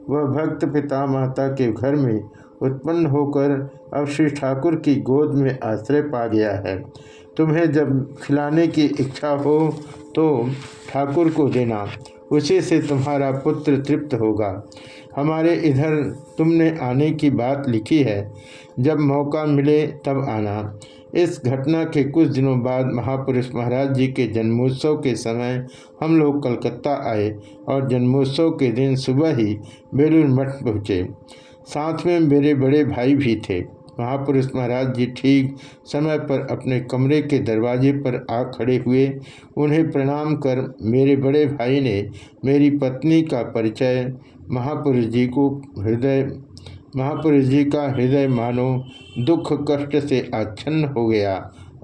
वह भक्त पिता माता के घर में उत्पन्न होकर अब श्री ठाकुर की गोद में आश्रय पा गया है। तुम्हें जब खिलाने की इच्छा हो तो ठाकुर को देना। उसी से तुम्हारा पुत्र तृप्त होगा। हमारे इधर तुमने आने की बात लिखी है। जब मौका मिले तब आना। इस घटना के कुछ दिनों बाद महापुरुष महाराज जी के जन्मोत्सव के समय हम लोग कलकत्ता आए और जन्मोत्सव के दिन सुबह ही बेलूर मठ पहुँचे। साथ में मेरे बड़े भाई भी थे। महापुरुष महाराज जी ठीक समय पर अपने कमरे के दरवाजे पर आ खड़े हुए। उन्हें प्रणाम कर मेरे बड़े भाई ने मेरी पत्नी का परिचय महापुरुष जी को हृदय, महापुरुष जी का हृदय मानो दुख कष्ट से आच्छन्न हो गया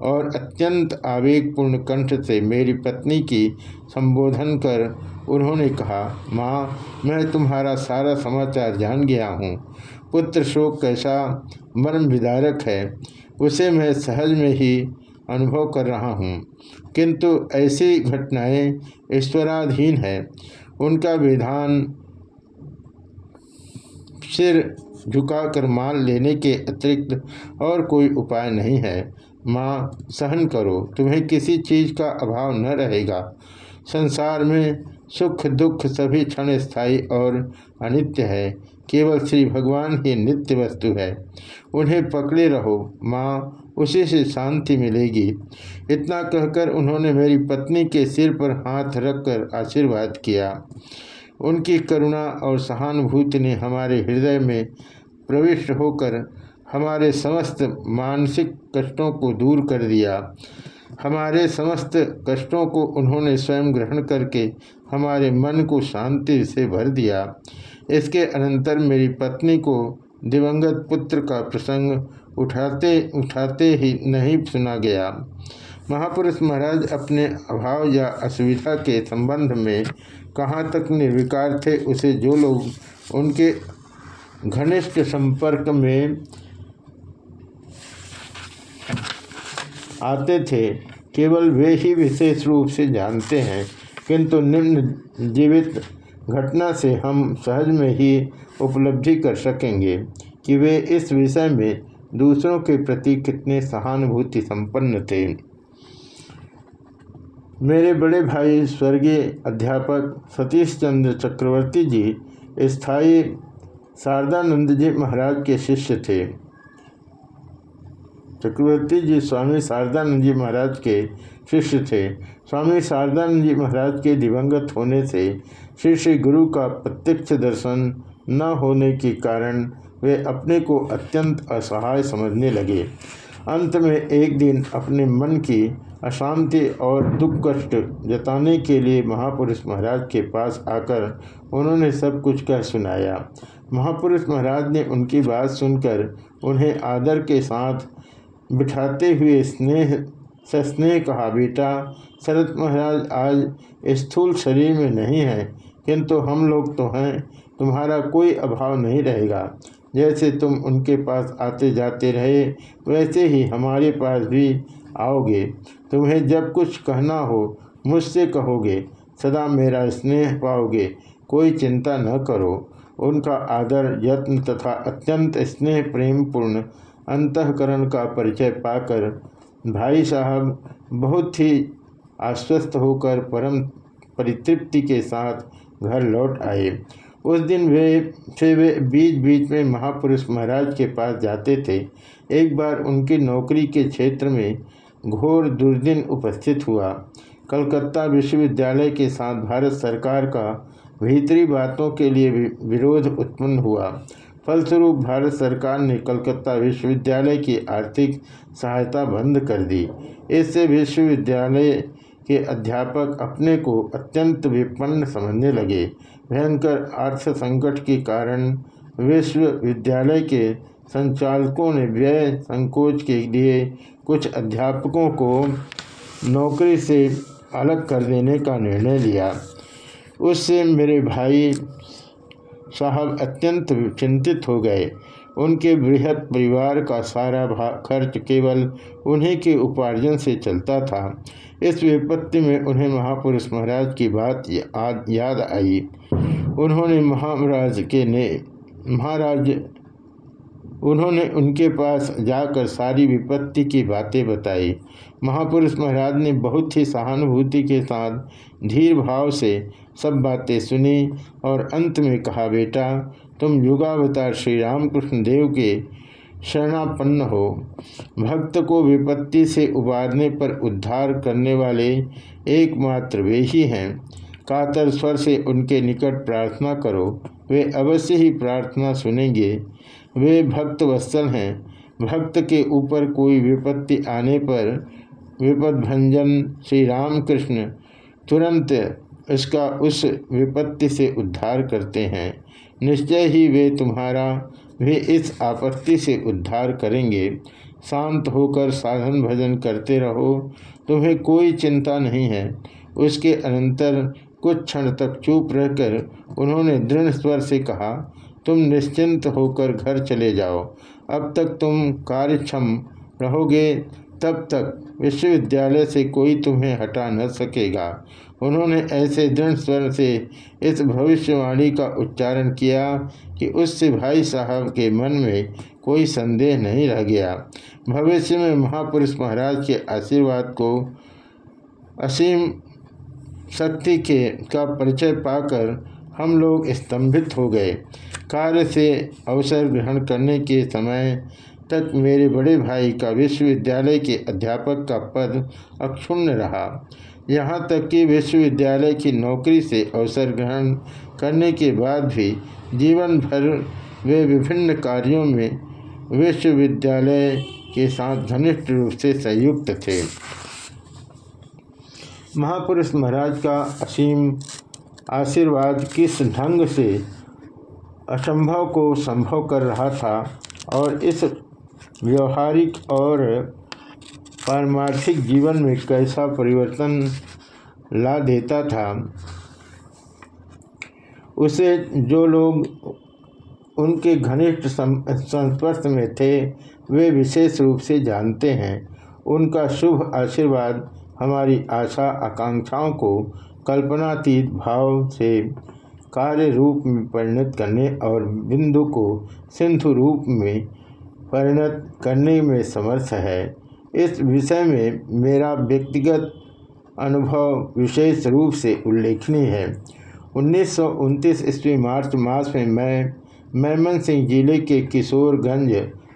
और अत्यंत आवेगपूर्ण कंठ से मेरी पत्नी की संबोधन कर उन्होंने कहा, माँ, मैं तुम्हारा सारा समाचार जान गया हूँ। पुत्र शोक कैसा मर्म विदारक है, उसे मैं सहज में ही अनुभव कर रहा हूँ। किंतु ऐसी घटनाएँ ईश्वराधीन है। उनका विधान सिर झुकाकर मान लेने के अतिरिक्त और कोई उपाय नहीं है। माँ, सहन करो, तुम्हें किसी चीज़ का अभाव न रहेगा। संसार में सुख दुख सभी क्षण स्थायी और अनित्य है। केवल श्री भगवान ही नित्य वस्तु है। उन्हें पकड़े रहो। माँ, उसी से शांति मिलेगी। इतना कहकर उन्होंने मेरी पत्नी के सिर पर हाथ रखकर आशीर्वाद किया। उनकी करुणा और सहानुभूति ने हमारे हृदय में प्रविष्ट होकर हमारे समस्त मानसिक कष्टों को दूर कर दिया। हमारे समस्त कष्टों को उन्होंने स्वयं ग्रहण करके हमारे मन को शांति से भर दिया। इसके अनंतर मेरी पत्नी को दिवंगत पुत्र का प्रसंग उठाते उठाते ही नहीं सुना गया। महापुरुष महाराज अपने अभाव या असुविधा के संबंध में कहाँ तक निर्विकार थे, उसे जो लोग उनके घनिष्ठ संपर्क में आते थे, केवल वे ही विशेष रूप से जानते हैं, किंतु निम्न जीवित घटना से हम सहज में ही उपलब्धि कर सकेंगे कि वे इस विषय में दूसरों के प्रति कितने सहानुभूति संपन्न थे। मेरे बड़े भाई स्वर्गीय अध्यापक सतीश चंद्र चक्रवर्ती जी, स्थायी शारदानंद जी महाराज के शिष्य थे। चक्रवर्ती जी, स्वामी शारदानंद जी महाराज के शिष्य थे। स्वामी शारदानंद जी महाराज के दिवंगत होने से श्री श्री गुरु का प्रत्यक्ष दर्शन न होने के कारण वे अपने को अत्यंत असहाय समझने लगे। अंत में एक दिन अपने मन की अशांति और दुख कष्ट जताने के लिए महापुरुष महाराज के पास आकर उन्होंने सब कुछ कह सुनाया। महापुरुष महाराज ने उनकी बात सुनकर उन्हें आदर के साथ बिठाते हुए स्नेह सस्नेह कहा, बेटा शरत महाराज आज स्थूल शरीर में नहीं है, किंतु हम लोग तो हैं, तुम्हारा कोई अभाव नहीं रहेगा। जैसे तुम उनके पास आते जाते रहे, वैसे ही हमारे पास भी आओगे। तुम्हें जब कुछ कहना हो, मुझसे कहोगे, सदा मेरा स्नेह पाओगे, कोई चिंता न करो। उनका आदर, यत्न तथा अत्यंत स्नेह प्रेम पूर्ण अंतकरण का परिचय पाकर भाई साहब बहुत ही आश्वस्त होकर परम परितृप्ति के साथ घर लौट आए। उस दिन वे से वे बीच बीच में महापुरुष महाराज के पास जाते थे। एक बार उनकी नौकरी के क्षेत्र में घोर दुर्दिन उपस्थित हुआ। कलकत्ता विश्वविद्यालय के साथ भारत सरकार का भीतरी बातों के लिए विरोध उत्पन्न हुआ। फलस्वरूप भारत सरकार ने कलकत्ता विश्वविद्यालय की आर्थिक सहायता बंद कर दी। इससे विश्वविद्यालय के अध्यापक अपने को अत्यंत विपन्न समझने लगे। भयंकर अर्थ संकट के कारण विश्वविद्यालय के संचालकों ने व्यय संकोच के लिए कुछ अध्यापकों को नौकरी से अलग कर देने का निर्णय लिया। उससे मेरे भाई साहब अत्यंत चिंतित हो गए। उनके बृहद परिवार का सारा खर्च केवल उन्हीं के उपार्जन से चलता था। इस विपत्ति में उन्हें महापुरुष महाराज की बात याद आई। उन्होंने महाराज के ने, महाराज, उन्होंने उनके पास जाकर सारी विपत्ति की बातें बताई। महापुरुष महाराज ने बहुत ही सहानुभूति के साथ धीर भाव से सब बातें सुनी और अंत में कहा, बेटा, तुम युगावतार श्री रामकृष्ण देव के शरणापन्न हो। भक्त को विपत्ति से उबारने पर उद्धार करने वाले एकमात्र वे ही। हैं कातर स्वर से उनके निकट प्रार्थना करो। वे अवश्य ही प्रार्थना सुनेंगे। वे भक्त वत्सल हैं। भक्त के ऊपर कोई विपत्ति आने पर विपद भंजन श्री रामकृष्ण तुरंत इसका उस विपत्ति से उद्धार करते हैं। निश्चय ही वे तुम्हारा भी इस आपत्ति से उद्धार करेंगे। शांत होकर साधन भजन करते रहो, तुम्हें कोई चिंता नहीं है। उसके अनंतर कुछ क्षण तक चुप रहकर उन्होंने दृढ़ स्वर से कहा, तुम निश्चिंत होकर घर चले जाओ। अब तक तुम कार्यक्षम रहोगे, तब तक विश्वविद्यालय से कोई तुम्हें हटा न सकेगा। उन्होंने ऐसे दृढ़ स्वर से इस भविष्यवाणी का उच्चारण किया कि उससे भाई साहब के मन में कोई संदेह नहीं रह गया। भविष्य में महापुरुष महाराज के आशीर्वाद को असीम शक्ति के, का परिचय पाकर हम लोग स्तंभित हो गए। कार्य से अवसर ग्रहण करने के समय तक मेरे बड़े भाई का विश्वविद्यालय के अध्यापक का पद अक्षुण्ण रहा। यहाँ तक कि विश्वविद्यालय की नौकरी से अवसर ग्रहण करने के बाद भी जीवन भर वे विभिन्न कार्यों में विश्वविद्यालय के साथ घनिष्ठ रूप से संयुक्त थे। महापुरुष महाराज का असीम आशीर्वाद किस ढंग से असंभव को संभव कर रहा था और इस व्यवहारिक और पारमार्थिक जीवन में कैसा परिवर्तन ला देता था, उसे जो लोग उनके घनिष्ठ संस्पर्श में थे, वे विशेष रूप से जानते हैं। उनका शुभ आशीर्वाद हमारी आशा आकांक्षाओं को कल्पनातीत भाव से कार्य रूप में परिणत करने और बिंदु को सिंधु रूप में परिणत करने में समर्थ है। इस विषय में मेरा व्यक्तिगत अनुभव विशेष रूप से उल्लेखनीय है। उन्नीस सौ ईस्वी मार्च मास में मैं मैमन सिंह ज़िले के किशोरगंज,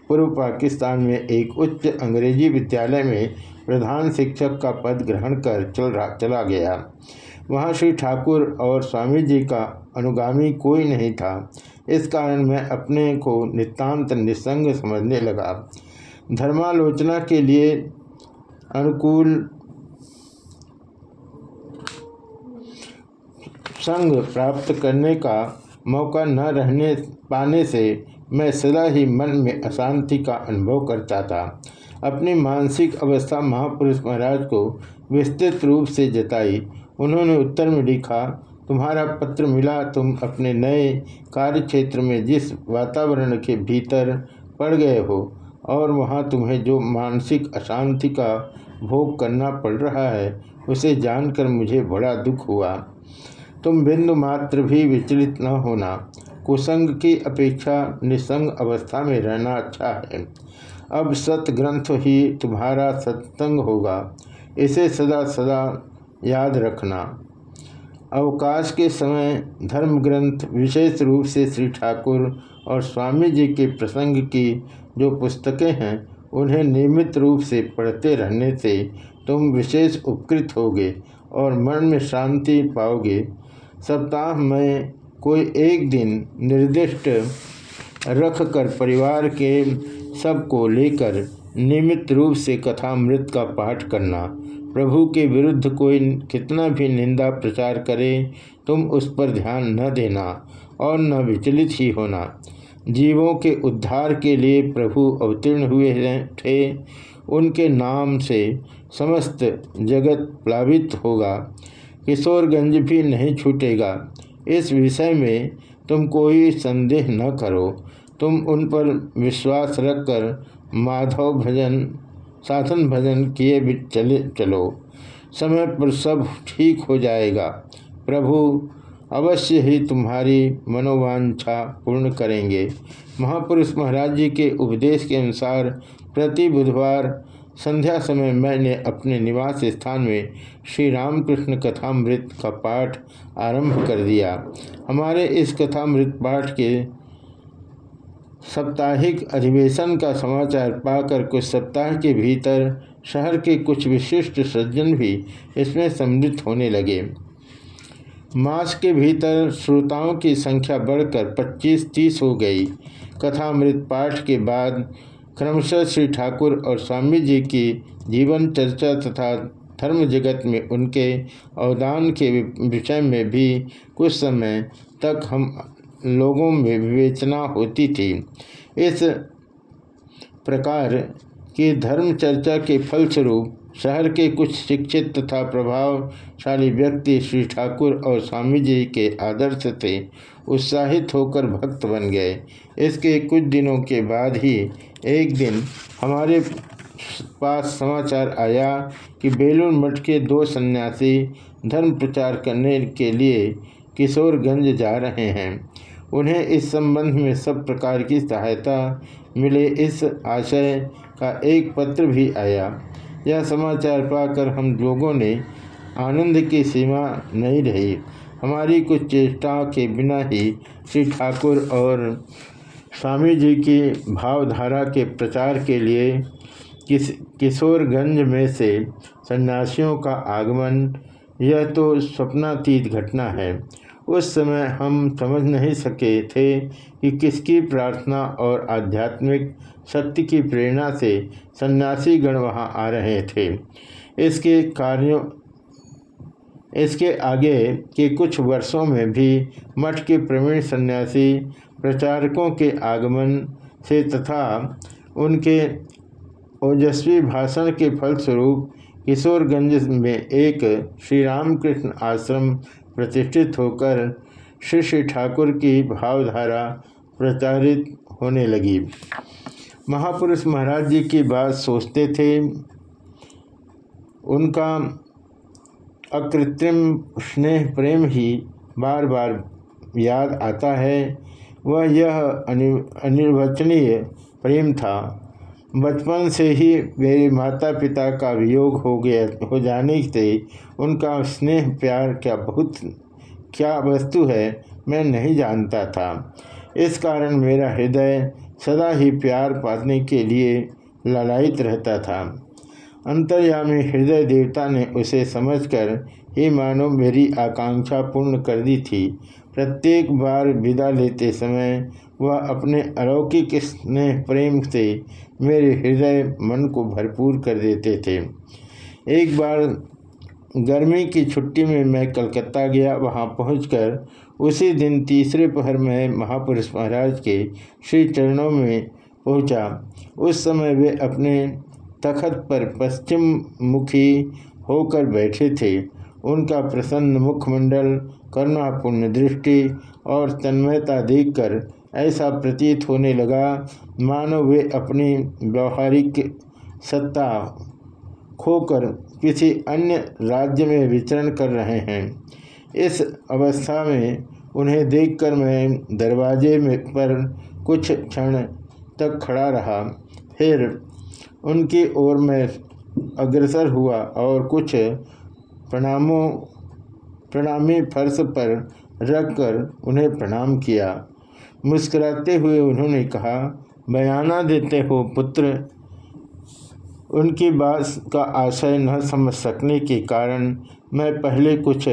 पूर्व पाकिस्तान में एक उच्च अंग्रेज़ी विद्यालय में प्रधान शिक्षक का पद ग्रहण कर चल रहा, चला गया। वहाँ श्री ठाकुर और स्वामी जी का अनुगामी कोई नहीं था। इस कारण मैं अपने को नितांत निसंग समझने लगा। धर्मालोचना के लिए अनुकूल संग प्राप्त करने का मौका न रहने पाने से मैं सदा ही मन में अशांति का अनुभव करता था। अपनी मानसिक अवस्था महापुरुष महाराज को विस्तृत रूप से जताई। उन्होंने उत्तर में लिखा, तुम्हारा पत्र मिला, तुम अपने नए कार्य क्षेत्र में जिस वातावरण के भीतर पड़ गए हो और वहाँ तुम्हें जो मानसिक अशांति का भोग करना पड़ रहा है, उसे जानकर मुझे बड़ा दुख हुआ। तुम बिंदु मात्र भी विचलित न होना। कुसंग की अपेक्षा निसंग अवस्था में रहना अच्छा है। अब सत ग्रंथ ही तुम्हारा सत्संग होगा। इसे सदा सदा याद रखना। अवकाश के समय धर्म ग्रंथ विशेष रूप से श्री ठाकुर और स्वामी जी के प्रसंग की जो पुस्तकें हैं, उन्हें नियमित रूप से पढ़ते रहने से तुम विशेष उपकृत होगे और मन में शांति पाओगे। सप्ताह में कोई एक दिन निर्दिष्ट रख कर परिवार के सबको लेकर नियमित रूप से कथामृत का पाठ करना। प्रभु के विरुद्ध कोई कितना भी निंदा प्रचार करे, तुम उस पर ध्यान न देना और न विचलित ही होना। जीवों के उद्धार के लिए प्रभु अवतीर्ण हुए थे। उनके नाम से समस्त जगत प्लावित होगा। किशोरगंज भी नहीं छूटेगा। इस विषय में तुम कोई संदेह न करो। तुम उन पर विश्वास रखकर माधव भजन, साधन भजन किए भी चले चलो। समय पर सब ठीक हो जाएगा। प्रभु अवश्य ही तुम्हारी मनोवांछा पूर्ण करेंगे। महापुरुष महाराज जी के उपदेश के अनुसार प्रति बुधवार संध्या समय मैंने अपने निवास स्थान में श्री रामकृष्ण कथामृत का पाठ आरंभ कर दिया। हमारे इस कथामृत पाठ के साप्ताहिक अधिवेशन का समाचार पाकर कुछ सप्ताह के भीतर शहर के कुछ विशिष्ट सज्जन भी इसमें सम्मिलित होने लगे। मास के भीतर श्रोताओं की संख्या बढ़कर 25-30 हो गई। कथामृत पाठ के बाद क्रमशः श्री ठाकुर और स्वामी जी की जीवन चर्चा तथा धर्म जगत में उनके अवदान के विषय में भी कुछ समय तक हम लोगों में विवेचना होती थी। इस प्रकार कि धर्म चर्चा के फलस्वरूप शहर के कुछ शिक्षित तथा प्रभावशाली व्यक्ति श्री ठाकुर और स्वामी जी के आदर्श से उत्साहित होकर भक्त बन गए। इसके कुछ दिनों के बाद ही एक दिन हमारे पास समाचार आया कि बेलूर मठ के दो सन्यासी धर्म प्रचार करने के लिए किशोरगंज जा रहे हैं। उन्हें इस संबंध में सब प्रकार की सहायता मिले। इस आशय का एक पत्र भी आया। यह समाचार पाकर हम लोगों ने आनंद की सीमा नहीं रही। हमारी कुछ चेष्टाओं के बिना ही श्री ठाकुर और स्वामी जी की भावधारा के प्रचार के लिए किस, किशोरगंज में से सन्यासियों का आगमन, यह तो स्वप्नातीत घटना है। उस समय हम समझ नहीं सके थे कि किसकी प्रार्थना और आध्यात्मिक शक्ति की प्रेरणा से सन्यासी गण वहाँ आ रहे थे। इसके कार्यों, इसके आगे के कुछ वर्षों में भी मठ के प्रवीण सन्यासी प्रचारकों के आगमन से तथा उनके ओजस्वी भाषण के फलस्वरूप किशोरगंज में एक श्री रामकृष्ण आश्रम प्रतिष्ठित होकर श्री श्री ठाकुर की भावधारा प्रचारित होने लगी। महापुरुष महाराज जी की बात सोचते थे। उनका अकृत्रिम स्नेह, प्रेम ही बार बार याद आता है। वह यह अनिर्वचनीय प्रेम था। बचपन से ही मेरे माता पिता का वियोग हो गया, हो जाने से उनका स्नेह, प्यार क्या बहुत, क्या वस्तु है, मैं नहीं जानता था। इस कारण मेरा हृदय सदा ही प्यार पाने के लिए ललायित रहता था। अंतर्यामी हृदय देवता ने उसे समझकर, ही मानो, मेरी आकांक्षा पूर्ण कर दी थी। प्रत्येक बार विदा लेते समय वह अपने अलौकिक स्नेह प्रेम से मेरे हृदय मन को भरपूर कर देते थे। एक बार गर्मी की छुट्टी में मैं कलकत्ता गया, वहाँ पहुंचकर उसी दिन तीसरे पहर में महापुरुष महाराज के श्री चरणों में पहुँचा। उस समय वे अपने तखत पर पश्चिम मुखी होकर बैठे थे। उनका प्रसन्न मुखमंडल, करुणापूर्ण दृष्टि और तन्मयता देखकर ऐसा प्रतीत होने लगा, मानो वे अपनी व्यवहारिक सत्ता खोकर किसी अन्य राज्य में विचरण कर रहे हैं। इस अवस्था में उन्हें देखकर मैं दरवाजे में पर कुछ क्षण तक खड़ा रहा। फिर उनकी ओर मैं अग्रसर हुआ और कुछ प्रणामों, प्रणामी फर्श पर रख कर उन्हें प्रणाम किया। मुस्कुराते हुए उन्होंने कहा, बयाना देते हो, पुत्र। उनकी बात का आशय न समझ सकने के कारण मैं पहले कुछ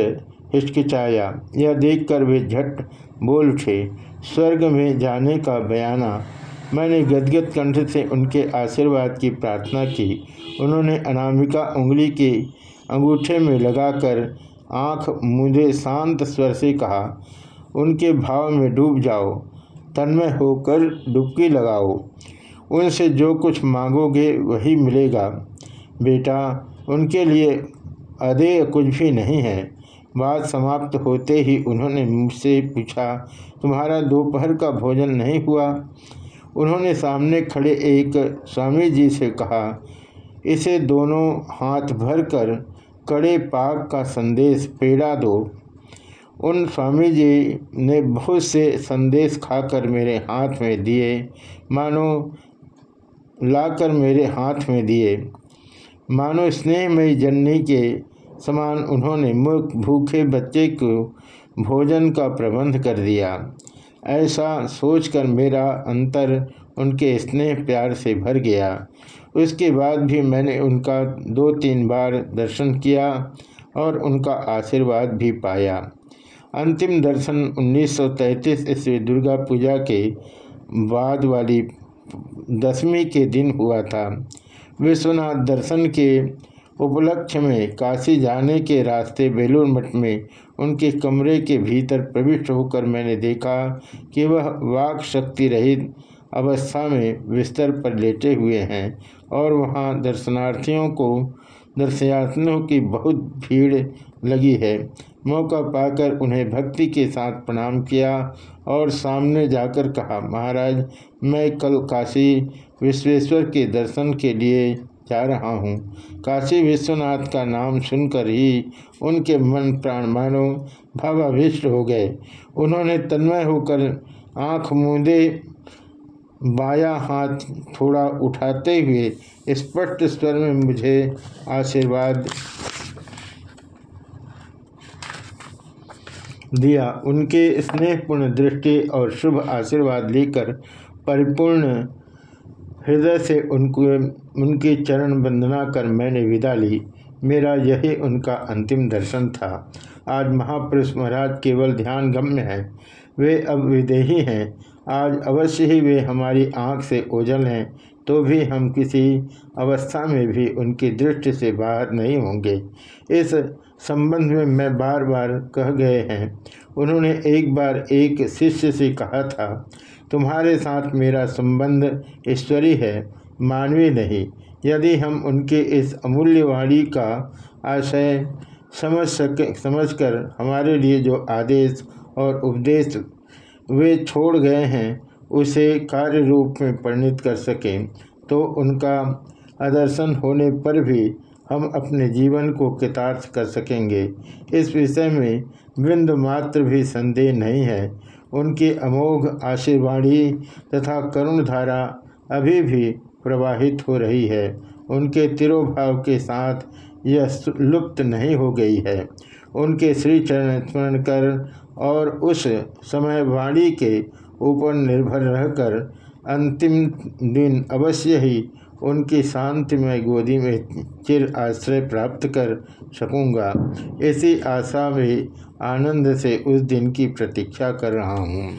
हिचकिचाया। यह देखकर वे झट बोल उठे। स्वर्ग में जाने का बयाना। मैंने गदगद कंठ से उनके आशीर्वाद की प्रार्थना की। उन्होंने अनामिका उंगली के अंगूठे में लगाकर आँख मुझे शांत स्वर से कहा, उनके भाव में डूब जाओ। तन्मय होकर डुबकी लगाओ। उनसे जो कुछ मांगोगे वही मिलेगा। बेटा, उनके लिए अधेय कुछ भी नहीं है। बात समाप्त होते ही उन्होंने मुझसे पूछा, तुम्हारा दोपहर का भोजन नहीं हुआ? उन्होंने सामने खड़े एक स्वामी जी से कहा, इसे दोनों हाथ भर कर कड़े पाक का संदेश पेड़ा दो। उन स्वामी जी ने बहुत से संदेश खाकर मेरे हाथ में दिए। मानो लाकर मेरे हाथ में दिए। मानो स्नेहमयी जननी के समान उन्होंने मुख भूखे बच्चे को भोजन का प्रबंध कर दिया। ऐसा सोचकर मेरा अंतर उनके स्नेह प्यार से भर गया। उसके बाद भी मैंने उनका दो तीन बार दर्शन किया और उनका आशीर्वाद भी पाया। अंतिम दर्शन 1933 ईस्वी दुर्गा पूजा के बाद वाली दसवीं के दिन हुआ था। विश्वनाथ दर्शन के उपलक्ष्य में काशी जाने के रास्ते बेलूर मठ में उनके कमरे के भीतर प्रविष्ट होकर मैंने देखा कि वह वाक शक्ति रहित अवस्था में बिस्तर पर लेटे हुए हैं और वहाँ दर्शनार्थियों को, दर्शनार्थियों की बहुत भीड़ लगी है। मौका पाकर उन्हें भक्ति के साथ प्रणाम किया और सामने जाकर कहा, महाराज मैं कल काशी विश्वेश्वर के दर्शन के लिए जा रहा हूँ। काशी विश्वनाथ का नाम सुनकर ही उनके मन प्राण मानो भावाभिष्ट हो गए। उन्होंने तन्मय होकर आँख मूंदे बाया हाथ थोड़ा उठाते हुए स्पष्ट स्वर में मुझे आशीर्वाद दिया। उनके स्नेहपूर्ण दृष्टि और शुभ आशीर्वाद लेकर परिपूर्ण हृदय से उनको, उनकी चरण वंदना कर मैंने विदा ली। मेरा यही उनका अंतिम दर्शन था। आज महापुरुष महाराज केवल ध्यान गम्य हैं। वे अब विदेही हैं। आज अवश्य ही वे हमारी आँख से ओझल हैं तो भी हम किसी अवस्था में भी उनकी दृष्टि से बाहर नहीं होंगे। इस संबंध में मैं बार बार कह गए हैं। उन्होंने एक बार एक शिष्य से कहा था तुम्हारे साथ मेरा संबंध ईश्वरी है, मानवीय नहीं। यदि हम उनके इस अमूल्य वाणी का आशय समझ सके समझ कर हमारे लिए जो आदेश और उपदेश वे छोड़ गए हैं, उसे कार्य रूप में परिणित कर सकें तो उनका आदर्शन होने पर भी हम अपने जीवन को कृतार्थ कर सकेंगे। इस विषय में बिंदु मात्र भी संदेह नहीं है। उनकी अमोघ आशीर्वाणी तथा करुण धारा अभी भी प्रवाहित हो रही है। उनके तिरोभाव के साथ यह लुप्त नहीं हो गई है। उनके श्री चरण स्मरण कर और उस समय वाणी के ऊपर निर्भर रहकर अंतिम दिन अवश्य ही उनकी शांतिमय गोदी में चिर आश्रय प्राप्त कर सकूँगा। इसी आशा में आनंद से उस दिन की प्रतीक्षा कर रहा हूँ।